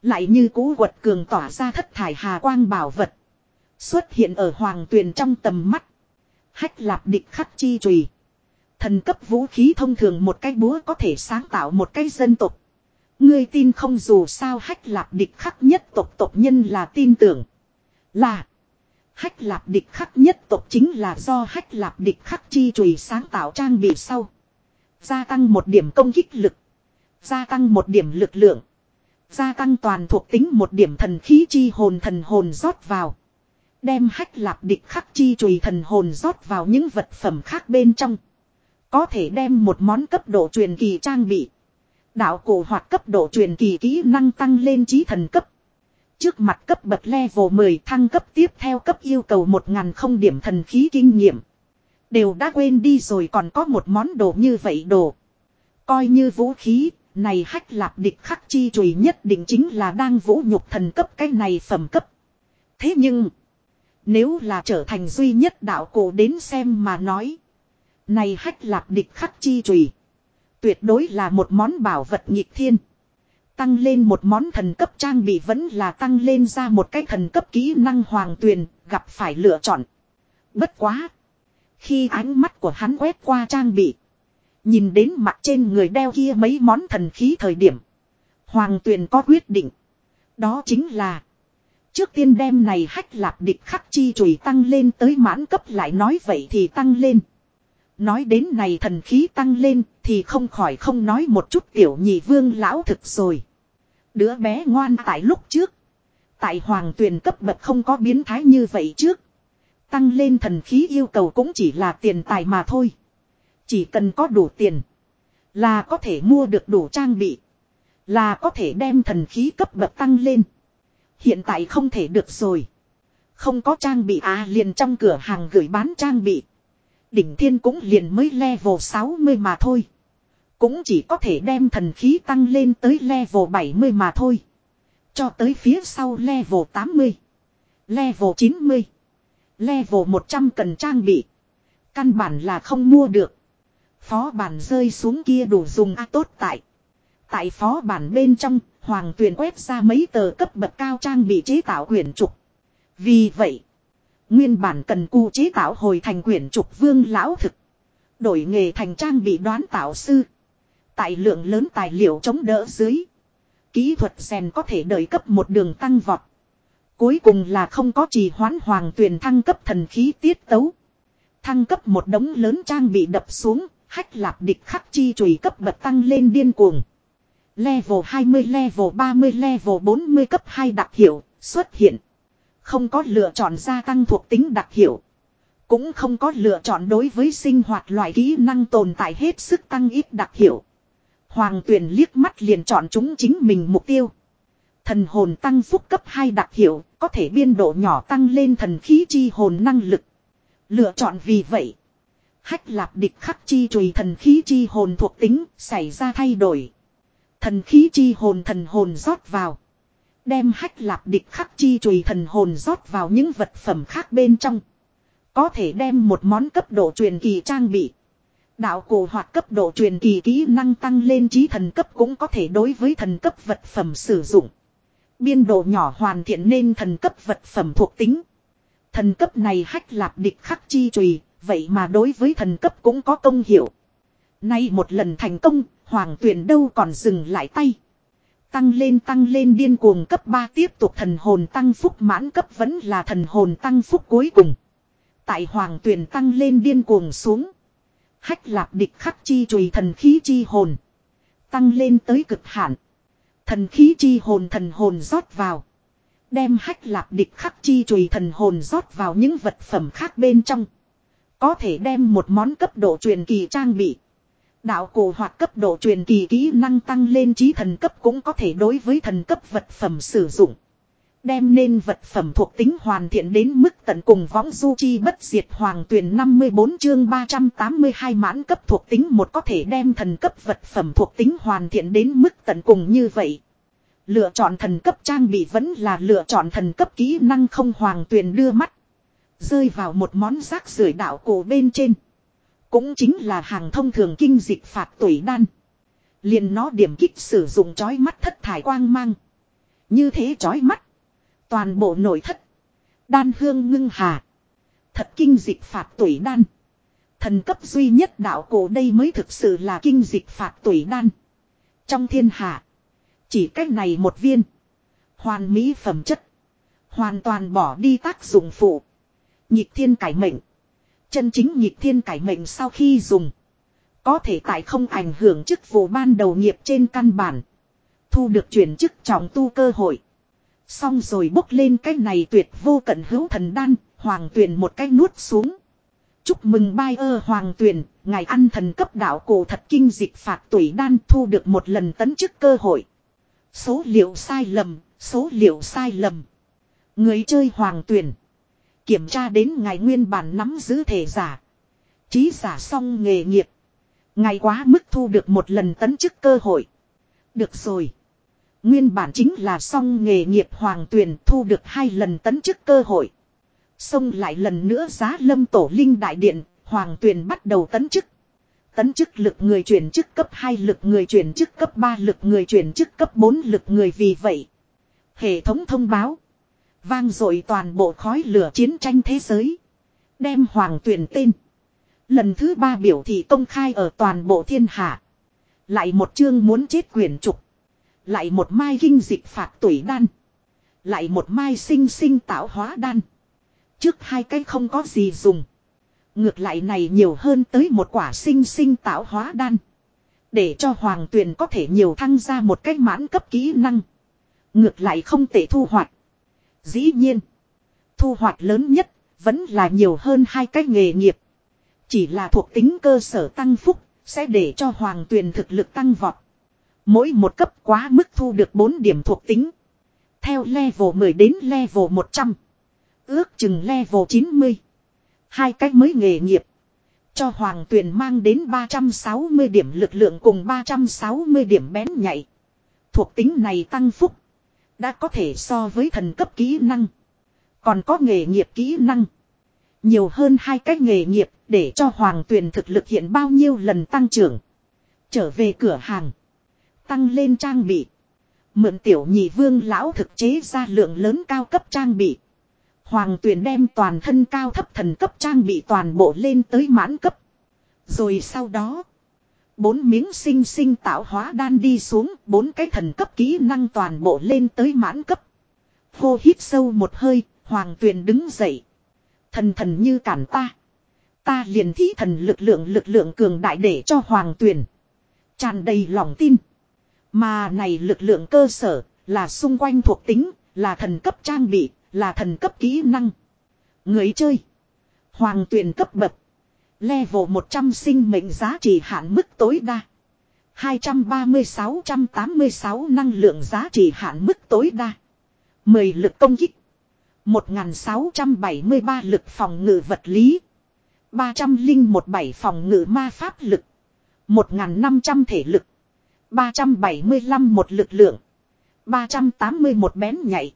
Lại như cú quật cường tỏa ra thất thải hà quang bảo vật. Xuất hiện ở hoàng tuyền trong tầm mắt. Hách lạp địch khắc chi trùy. Thần cấp vũ khí thông thường một cái búa có thể sáng tạo một cái dân tộc. Ngươi tin không dù sao hách lạp địch khắc nhất tộc tộc nhân là tin tưởng. Là. Hách lạp địch khắc nhất tộc chính là do hách lạp địch khắc chi trùy sáng tạo trang bị sau. Gia tăng một điểm công kích lực. Gia tăng một điểm lực lượng. Gia tăng toàn thuộc tính một điểm thần khí chi hồn thần hồn rót vào. Đem hách lạp địch khắc chi chùy thần hồn rót vào những vật phẩm khác bên trong. Có thể đem một món cấp độ truyền kỳ trang bị. Đạo cổ hoặc cấp độ truyền kỳ kỹ năng tăng lên trí thần cấp. Trước mặt cấp bậc level 10 thăng cấp tiếp theo cấp yêu cầu 1.000 không điểm thần khí kinh nghiệm. Đều đã quên đi rồi còn có một món đồ như vậy đồ. Coi như vũ khí, này hách lạp địch khắc chi chùy nhất định chính là đang vũ nhục thần cấp cái này phẩm cấp. Thế nhưng, nếu là trở thành duy nhất đạo cổ đến xem mà nói. Này hách lạp địch khắc chi chùy Tuyệt đối là một món bảo vật nhịp thiên. Tăng lên một món thần cấp trang bị vẫn là tăng lên ra một cái thần cấp kỹ năng hoàng tuyền, gặp phải lựa chọn. Bất quá. Khi ánh mắt của hắn quét qua trang bị. Nhìn đến mặt trên người đeo kia mấy món thần khí thời điểm. Hoàng tuyền có quyết định. Đó chính là. Trước tiên đem này hách lạp địch khắc chi chùy tăng lên tới mãn cấp lại nói vậy thì tăng lên. Nói đến này thần khí tăng lên thì không khỏi không nói một chút tiểu nhị vương lão thực rồi. Đứa bé ngoan tại lúc trước. Tại hoàng tuyền cấp bậc không có biến thái như vậy trước. Tăng lên thần khí yêu cầu cũng chỉ là tiền tài mà thôi. Chỉ cần có đủ tiền. Là có thể mua được đủ trang bị. Là có thể đem thần khí cấp bậc tăng lên. Hiện tại không thể được rồi. Không có trang bị à liền trong cửa hàng gửi bán trang bị. Đỉnh thiên cũng liền mới level 60 mà thôi. Cũng chỉ có thể đem thần khí tăng lên tới level 70 mà thôi. Cho tới phía sau level 80. Level 90. Level 100 cần trang bị. Căn bản là không mua được. Phó bản rơi xuống kia đủ dùng a tốt tại. Tại phó bản bên trong, Hoàng Tuyền quét ra mấy tờ cấp bậc cao trang bị chế tạo quyển trục. Vì vậy, nguyên bản cần cụ chế tạo hồi thành quyển trục vương lão thực. Đổi nghề thành trang bị đoán tạo sư. Tại lượng lớn tài liệu chống đỡ dưới. Kỹ thuật rèn có thể đợi cấp một đường tăng vọt. Cuối cùng là không có trì hoãn hoàng tuyền thăng cấp thần khí tiết tấu. Thăng cấp một đống lớn trang bị đập xuống, hách lạp địch khắc chi chùy cấp bậc tăng lên điên cuồng. Level 20 level 30 level 40 cấp 2 đặc hiệu xuất hiện. Không có lựa chọn gia tăng thuộc tính đặc hiệu. Cũng không có lựa chọn đối với sinh hoạt loại kỹ năng tồn tại hết sức tăng ít đặc hiệu. Hoàng tuyển liếc mắt liền chọn chúng chính mình mục tiêu. Thần hồn tăng phúc cấp 2 đặc hiệu, có thể biên độ nhỏ tăng lên thần khí chi hồn năng lực. Lựa chọn vì vậy. Hách lạp địch khắc chi chùy thần khí chi hồn thuộc tính, xảy ra thay đổi. Thần khí chi hồn thần hồn rót vào. Đem hách lạp địch khắc chi chùy thần hồn rót vào những vật phẩm khác bên trong. Có thể đem một món cấp độ truyền kỳ trang bị. Đạo cổ hoặc cấp độ truyền kỳ kỹ năng tăng lên trí thần cấp cũng có thể đối với thần cấp vật phẩm sử dụng. Biên độ nhỏ hoàn thiện nên thần cấp vật phẩm thuộc tính. Thần cấp này hách lạp địch khắc chi trùy, vậy mà đối với thần cấp cũng có công hiệu. Nay một lần thành công, hoàng tuyển đâu còn dừng lại tay. Tăng lên tăng lên điên cuồng cấp 3 tiếp tục thần hồn tăng phúc mãn cấp vẫn là thần hồn tăng phúc cuối cùng. Tại hoàng tuyển tăng lên điên cuồng xuống. Hách lạp địch khắc chi chùy thần khí chi hồn. Tăng lên tới cực hạn. Thần khí chi hồn thần hồn rót vào. Đem hách lạp địch khắc chi chùy thần hồn rót vào những vật phẩm khác bên trong. Có thể đem một món cấp độ truyền kỳ trang bị. Đạo cổ hoặc cấp độ truyền kỳ kỹ năng tăng lên trí thần cấp cũng có thể đối với thần cấp vật phẩm sử dụng. Đem nên vật phẩm thuộc tính hoàn thiện đến mức tận cùng võng du chi bất diệt hoàng tuyển 54 chương 382 mãn cấp thuộc tính một có thể đem thần cấp vật phẩm thuộc tính hoàn thiện đến mức tận cùng như vậy. Lựa chọn thần cấp trang bị vẫn là lựa chọn thần cấp kỹ năng không hoàng tuyển đưa mắt. Rơi vào một món rác rưởi đạo cổ bên trên. Cũng chính là hàng thông thường kinh dịch phạt tuổi đan. liền nó điểm kích sử dụng chói mắt thất thải quang mang. Như thế chói mắt. Toàn bộ nội thất. Đan hương ngưng hà. Thật kinh dịch phạt tuổi đan. Thần cấp duy nhất đạo cổ đây mới thực sự là kinh dịch phạt tuổi đan. Trong thiên hạ. Chỉ cách này một viên. Hoàn mỹ phẩm chất. Hoàn toàn bỏ đi tác dụng phụ. Nhịp thiên cải mệnh. Chân chính nhịp thiên cải mệnh sau khi dùng. Có thể tại không ảnh hưởng chức vụ ban đầu nghiệp trên căn bản. Thu được chuyển chức trọng tu cơ hội. Xong rồi bốc lên cái này tuyệt vô cận hữu thần đan, hoàng tuyền một cái nuốt xuống. Chúc mừng bai ơ hoàng tuyền, ngài ăn thần cấp đạo cổ thật kinh dịch phạt tuổi đan thu được một lần tấn chức cơ hội. Số liệu sai lầm, số liệu sai lầm. Người chơi hoàng tuyền Kiểm tra đến ngài nguyên bản nắm giữ thể giả. Trí giả xong nghề nghiệp. Ngài quá mức thu được một lần tấn chức cơ hội. Được rồi. Nguyên bản chính là xong nghề nghiệp hoàng tuyển thu được hai lần tấn chức cơ hội. xong lại lần nữa giá lâm tổ linh đại điện, hoàng tuyển bắt đầu tấn chức. Tấn chức lực người chuyển chức cấp 2 lực người chuyển chức cấp 3 lực người chuyển chức cấp 4 lực người vì vậy. Hệ thống thông báo. Vang dội toàn bộ khói lửa chiến tranh thế giới. Đem hoàng tuyển tên. Lần thứ ba biểu thị công khai ở toàn bộ thiên hạ. Lại một chương muốn chết quyển trục. Lại một mai kinh dịch phạt tuổi đan. Lại một mai sinh sinh tạo hóa đan. Trước hai cái không có gì dùng. Ngược lại này nhiều hơn tới một quả sinh sinh tạo hóa đan. Để cho hoàng tuyền có thể nhiều thăng ra một cách mãn cấp kỹ năng. Ngược lại không thể thu hoạch. Dĩ nhiên. Thu hoạch lớn nhất vẫn là nhiều hơn hai cái nghề nghiệp. Chỉ là thuộc tính cơ sở tăng phúc sẽ để cho hoàng tuyền thực lực tăng vọt. Mỗi một cấp quá mức thu được 4 điểm thuộc tính. Theo level 10 đến level 100. Ước chừng level 90. Hai cách mới nghề nghiệp. Cho Hoàng Tuyền mang đến 360 điểm lực lượng cùng 360 điểm bén nhạy. Thuộc tính này tăng phúc. Đã có thể so với thần cấp kỹ năng. Còn có nghề nghiệp kỹ năng. Nhiều hơn hai cách nghề nghiệp để cho Hoàng Tuyền thực lực hiện bao nhiêu lần tăng trưởng. Trở về cửa hàng. Tăng lên trang bị. Mượn tiểu nhị vương lão thực chế ra lượng lớn cao cấp trang bị. Hoàng tuyển đem toàn thân cao thấp thần cấp trang bị toàn bộ lên tới mãn cấp. Rồi sau đó. Bốn miếng sinh sinh tạo hóa đan đi xuống. Bốn cái thần cấp kỹ năng toàn bộ lên tới mãn cấp. Hô hít sâu một hơi. Hoàng tuyền đứng dậy. Thần thần như cản ta. Ta liền thí thần lực lượng lực lượng cường đại để cho hoàng tuyền. tràn đầy lòng tin. Mà này lực lượng cơ sở, là xung quanh thuộc tính, là thần cấp trang bị, là thần cấp kỹ năng. Người chơi. Hoàng tuyền cấp bậc. Level 100 sinh mệnh giá trị hạn mức tối đa. 230-686 năng lượng giá trị hạn mức tối đa. 10 lực công kích. 1673 lực phòng ngự vật lý. 3017 phòng ngự ma pháp lực. 1500 thể lực. 375 một lực lượng. 381 bén nhạy.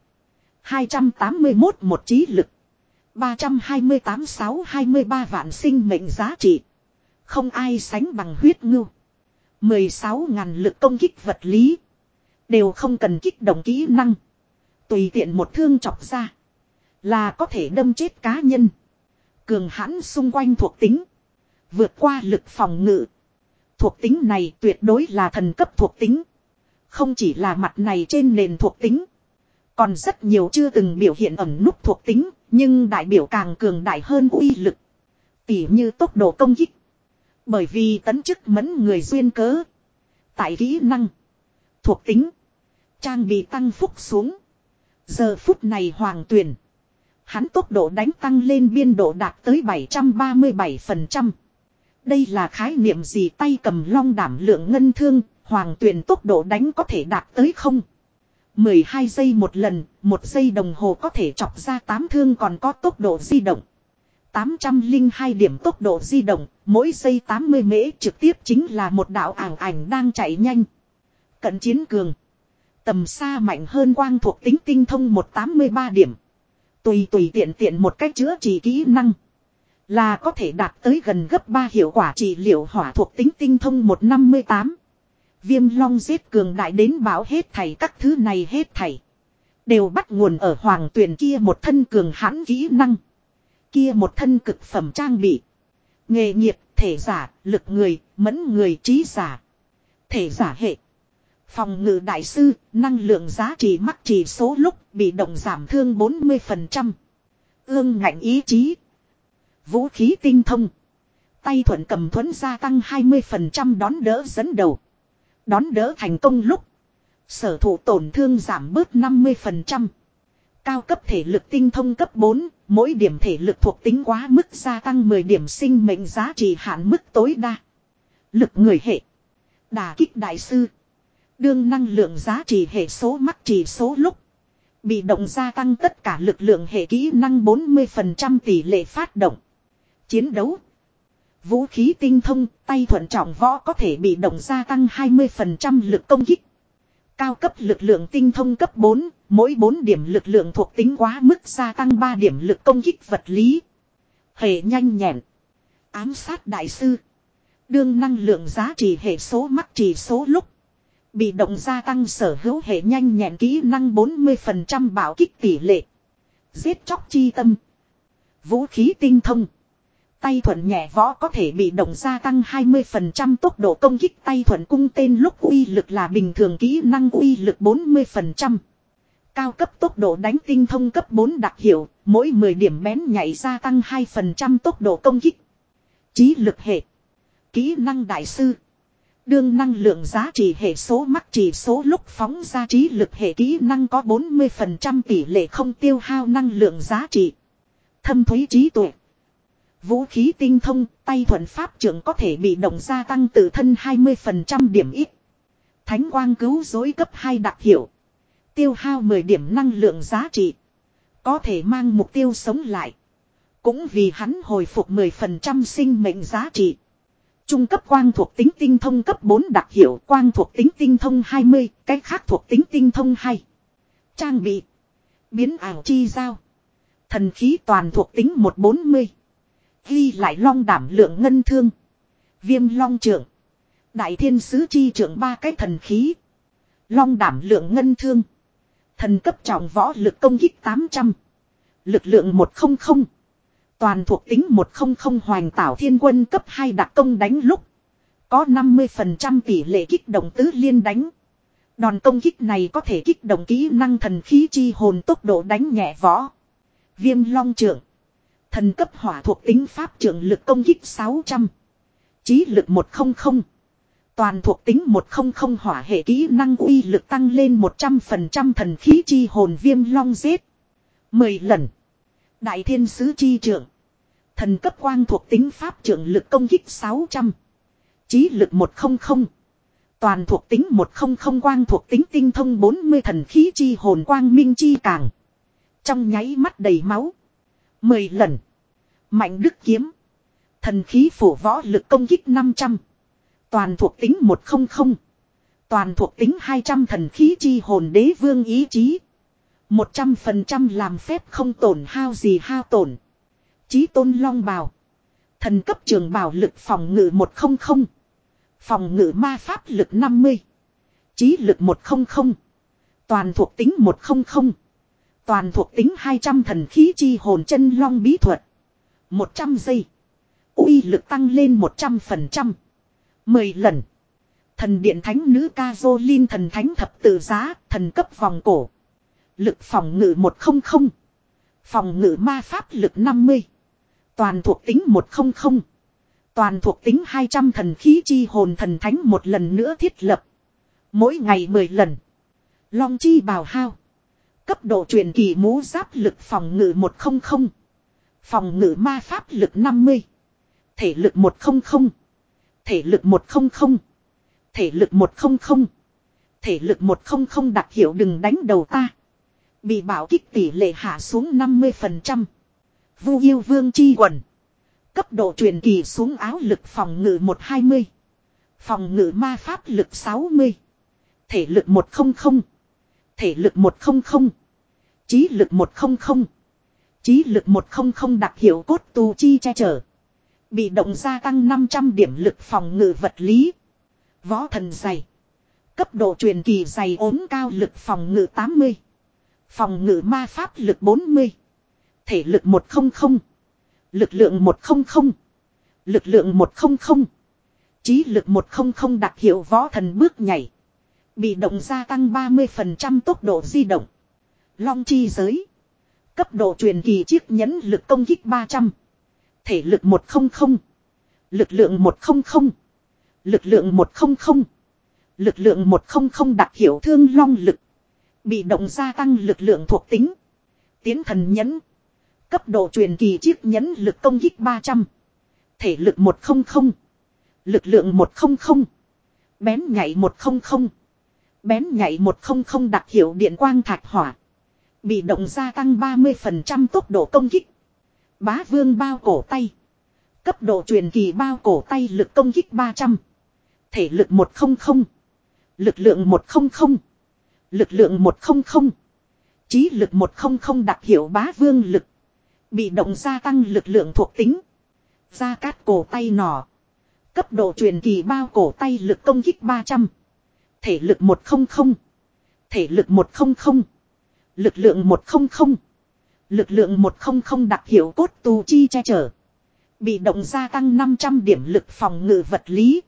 281 một trí lực. 328 6 23 vạn sinh mệnh giá trị. Không ai sánh bằng huyết ngưu. 16 ngàn lực công kích vật lý. Đều không cần kích động kỹ năng. Tùy tiện một thương chọc ra. Là có thể đâm chết cá nhân. Cường hãn xung quanh thuộc tính. Vượt qua lực phòng ngự. Thuộc tính này tuyệt đối là thần cấp thuộc tính. Không chỉ là mặt này trên nền thuộc tính. Còn rất nhiều chưa từng biểu hiện ẩn nút thuộc tính, nhưng đại biểu càng cường đại hơn uy lực. Tỉ như tốc độ công kích. Bởi vì tấn chức mẫn người duyên cớ. Tại kỹ năng. Thuộc tính. Trang bị tăng phúc xuống. Giờ phút này hoàng tuyển. Hắn tốc độ đánh tăng lên biên độ đạt tới 737%. Đây là khái niệm gì tay cầm long đảm lượng ngân thương, hoàng tuyển tốc độ đánh có thể đạt tới không. 12 giây một lần, một giây đồng hồ có thể chọc ra 8 thương còn có tốc độ di động. 802 điểm tốc độ di động, mỗi giây 80 mễ trực tiếp chính là một đạo ảng ảnh đang chạy nhanh. Cận chiến cường. Tầm xa mạnh hơn quang thuộc tính tinh thông 183 điểm. Tùy tùy tiện tiện một cách chữa trị kỹ năng. Là có thể đạt tới gần gấp 3 hiệu quả trị liệu hỏa thuộc tính tinh thông 158. Viêm long giết cường đại đến bảo hết thảy các thứ này hết thảy. Đều bắt nguồn ở hoàng tuyển kia một thân cường hãn kỹ năng. Kia một thân cực phẩm trang bị. Nghề nghiệp, thể giả, lực người, mẫn người trí giả. Thể giả hệ. Phòng ngự đại sư, năng lượng giá trị mắc chỉ số lúc bị động giảm thương 40%. Ương ngạnh ý chí. Vũ khí tinh thông. Tay thuận cầm thuẫn gia tăng 20% đón đỡ dẫn đầu. Đón đỡ thành công lúc. Sở thủ tổn thương giảm bớt 50%. Cao cấp thể lực tinh thông cấp 4, mỗi điểm thể lực thuộc tính quá mức gia tăng 10 điểm sinh mệnh giá trị hạn mức tối đa. Lực người hệ. Đà kích đại sư. Đương năng lượng giá trị hệ số mắc chỉ số lúc. Bị động gia tăng tất cả lực lượng hệ kỹ năng 40% tỷ lệ phát động. Chiến đấu. Vũ khí tinh thông, tay thuận trọng võ có thể bị động gia tăng 20% lực công kích. Cao cấp lực lượng tinh thông cấp 4, mỗi 4 điểm lực lượng thuộc tính quá mức gia tăng 3 điểm lực công kích vật lý. Hệ nhanh nhẹn. Ám sát đại sư. Đương năng lượng giá trị hệ số mắc chỉ số lúc. Bị động gia tăng sở hữu hệ nhanh nhẹn kỹ năng 40% bảo kích tỷ lệ. Giết chóc chi tâm. Vũ khí tinh thông. Tay thuận nhẹ võ có thể bị động gia tăng 20% tốc độ công kích tay thuận cung tên lúc uy lực là bình thường kỹ năng uy lực 40%. Cao cấp tốc độ đánh tinh thông cấp 4 đặc hiệu, mỗi 10 điểm bén nhảy gia tăng 2% tốc độ công kích. Trí lực hệ. Kỹ năng đại sư. Đương năng lượng giá trị hệ số mắc chỉ số lúc phóng ra trí lực hệ kỹ năng có 40% tỷ lệ không tiêu hao năng lượng giá trị. Thâm thúy trí tuệ. Vũ khí tinh thông, tay thuận pháp trưởng có thể bị động gia tăng tự thân 20% điểm ít. Thánh quang cứu dối cấp 2 đặc hiệu. Tiêu hao 10 điểm năng lượng giá trị. Có thể mang mục tiêu sống lại. Cũng vì hắn hồi phục 10% sinh mệnh giá trị. Trung cấp quang thuộc tính tinh thông cấp 4 đặc hiệu quang thuộc tính tinh thông 20, cái khác thuộc tính tinh thông 2. Trang bị. Biến ảo chi giao. Thần khí toàn thuộc tính 140. Ghi lại long đảm lượng ngân thương. Viêm long trưởng. Đại thiên sứ chi trưởng ba cái thần khí. Long đảm lượng ngân thương. Thần cấp trọng võ lực công kích 800. Lực lượng 100. Toàn thuộc tính 100 hoành tảo thiên quân cấp 2 đặc công đánh lúc. Có 50% tỷ lệ kích động tứ liên đánh. Đòn công kích này có thể kích động kỹ năng thần khí chi hồn tốc độ đánh nhẹ võ. Viêm long trưởng. Thần cấp hỏa thuộc tính pháp trưởng lực công kích 600. Chí lực 100. Toàn thuộc tính 100 hỏa hệ kỹ năng uy lực tăng lên 100% thần khí chi hồn viêm long giết. 10 lần. Đại thiên sứ chi trưởng. Thần cấp quang thuộc tính pháp trưởng lực công kích 600. Chí lực 100. Toàn thuộc tính 100 quang thuộc tính tinh thông 40 thần khí chi hồn quang minh chi càng. Trong nháy mắt đầy máu. Mười lần. Mạnh đức kiếm. Thần khí phủ võ lực công kích 500. Toàn thuộc tính 100. Toàn thuộc tính 200 thần khí chi hồn đế vương ý chí. 100% làm phép không tổn hao gì hao tổn. Chí tôn long bào. Thần cấp trường bảo lực phòng ngự 100. Phòng ngự ma pháp lực 50. Chí lực 100. Toàn thuộc tính 100. Toàn thuộc tính 200 thần khí chi hồn chân long bí thuật. 100 giây. uy lực tăng lên 100%. 10 lần. Thần điện thánh nữ ca dô linh thần thánh thập tự giá, thần cấp vòng cổ. Lực phòng ngự 100. Phòng ngự ma pháp lực 50. Toàn thuộc tính 100. Toàn thuộc tính 200 thần khí chi hồn thần thánh một lần nữa thiết lập. Mỗi ngày 10 lần. Long chi bào hao. Cấp độ truyền kỳ mũ giáp lực phòng ngự 100. Phòng ngự ma pháp lực 50. Thể lực 100. Thể lực 100. Thể lực 100. Thể lực 100 đặc hiệu đừng đánh đầu ta. Bị bảo kích tỷ lệ hạ xuống 50%. Vu yêu vương chi quần. Cấp độ truyền kỳ xuống áo lực phòng ngự 120. Phòng ngự ma pháp lực 60. Thể lực 100. Thể lực 100. Chí lực 100. Chí lực 100 đặc hiệu cốt tu chi che chở. Bị động gia tăng 500 điểm lực phòng ngự vật lý. Võ thần dày. Cấp độ truyền kỳ dày ốm cao lực phòng ngự 80. Phòng ngự ma pháp lực 40. Thể lực 100. Lực lượng 100. Lực lượng 100. Chí lực 100 đặc hiệu võ thần bước nhảy. Bị động gia tăng 30% tốc độ di động. Long chi giới. Cấp độ truyền kỳ chiếc nhẫn lực công kích 300. Thể lực 100. Lực lượng 100. Lực lượng 100. Lực lượng 100 đặc hiệu thương long lực. Bị động gia tăng lực lượng thuộc tính. Tiến thần nhẫn. Cấp độ truyền kỳ chiếc nhẫn lực công kích 300. Thể lực 100. Lực lượng 100. Bén nhảy 100. Bén nhảy 100 đặc hiệu điện quang thạch hỏa. Bị động gia tăng 30% tốc độ công kích. Bá vương bao cổ tay. Cấp độ truyền kỳ bao cổ tay lực công kích 300. Thể lực 100. Lực lượng 100. Lực lượng 100. Chí lực 100 đặc hiệu bá vương lực. Bị động gia tăng lực lượng thuộc tính. Gia cát cổ tay nỏ. Cấp độ truyền kỳ bao cổ tay lực công kích 300. Thể lực 100. Thể lực 100. Lực lượng 100. Lực lượng 100 đặc hiệu cốt tù chi che chở. Bị động gia tăng 500 điểm lực phòng ngự vật lý.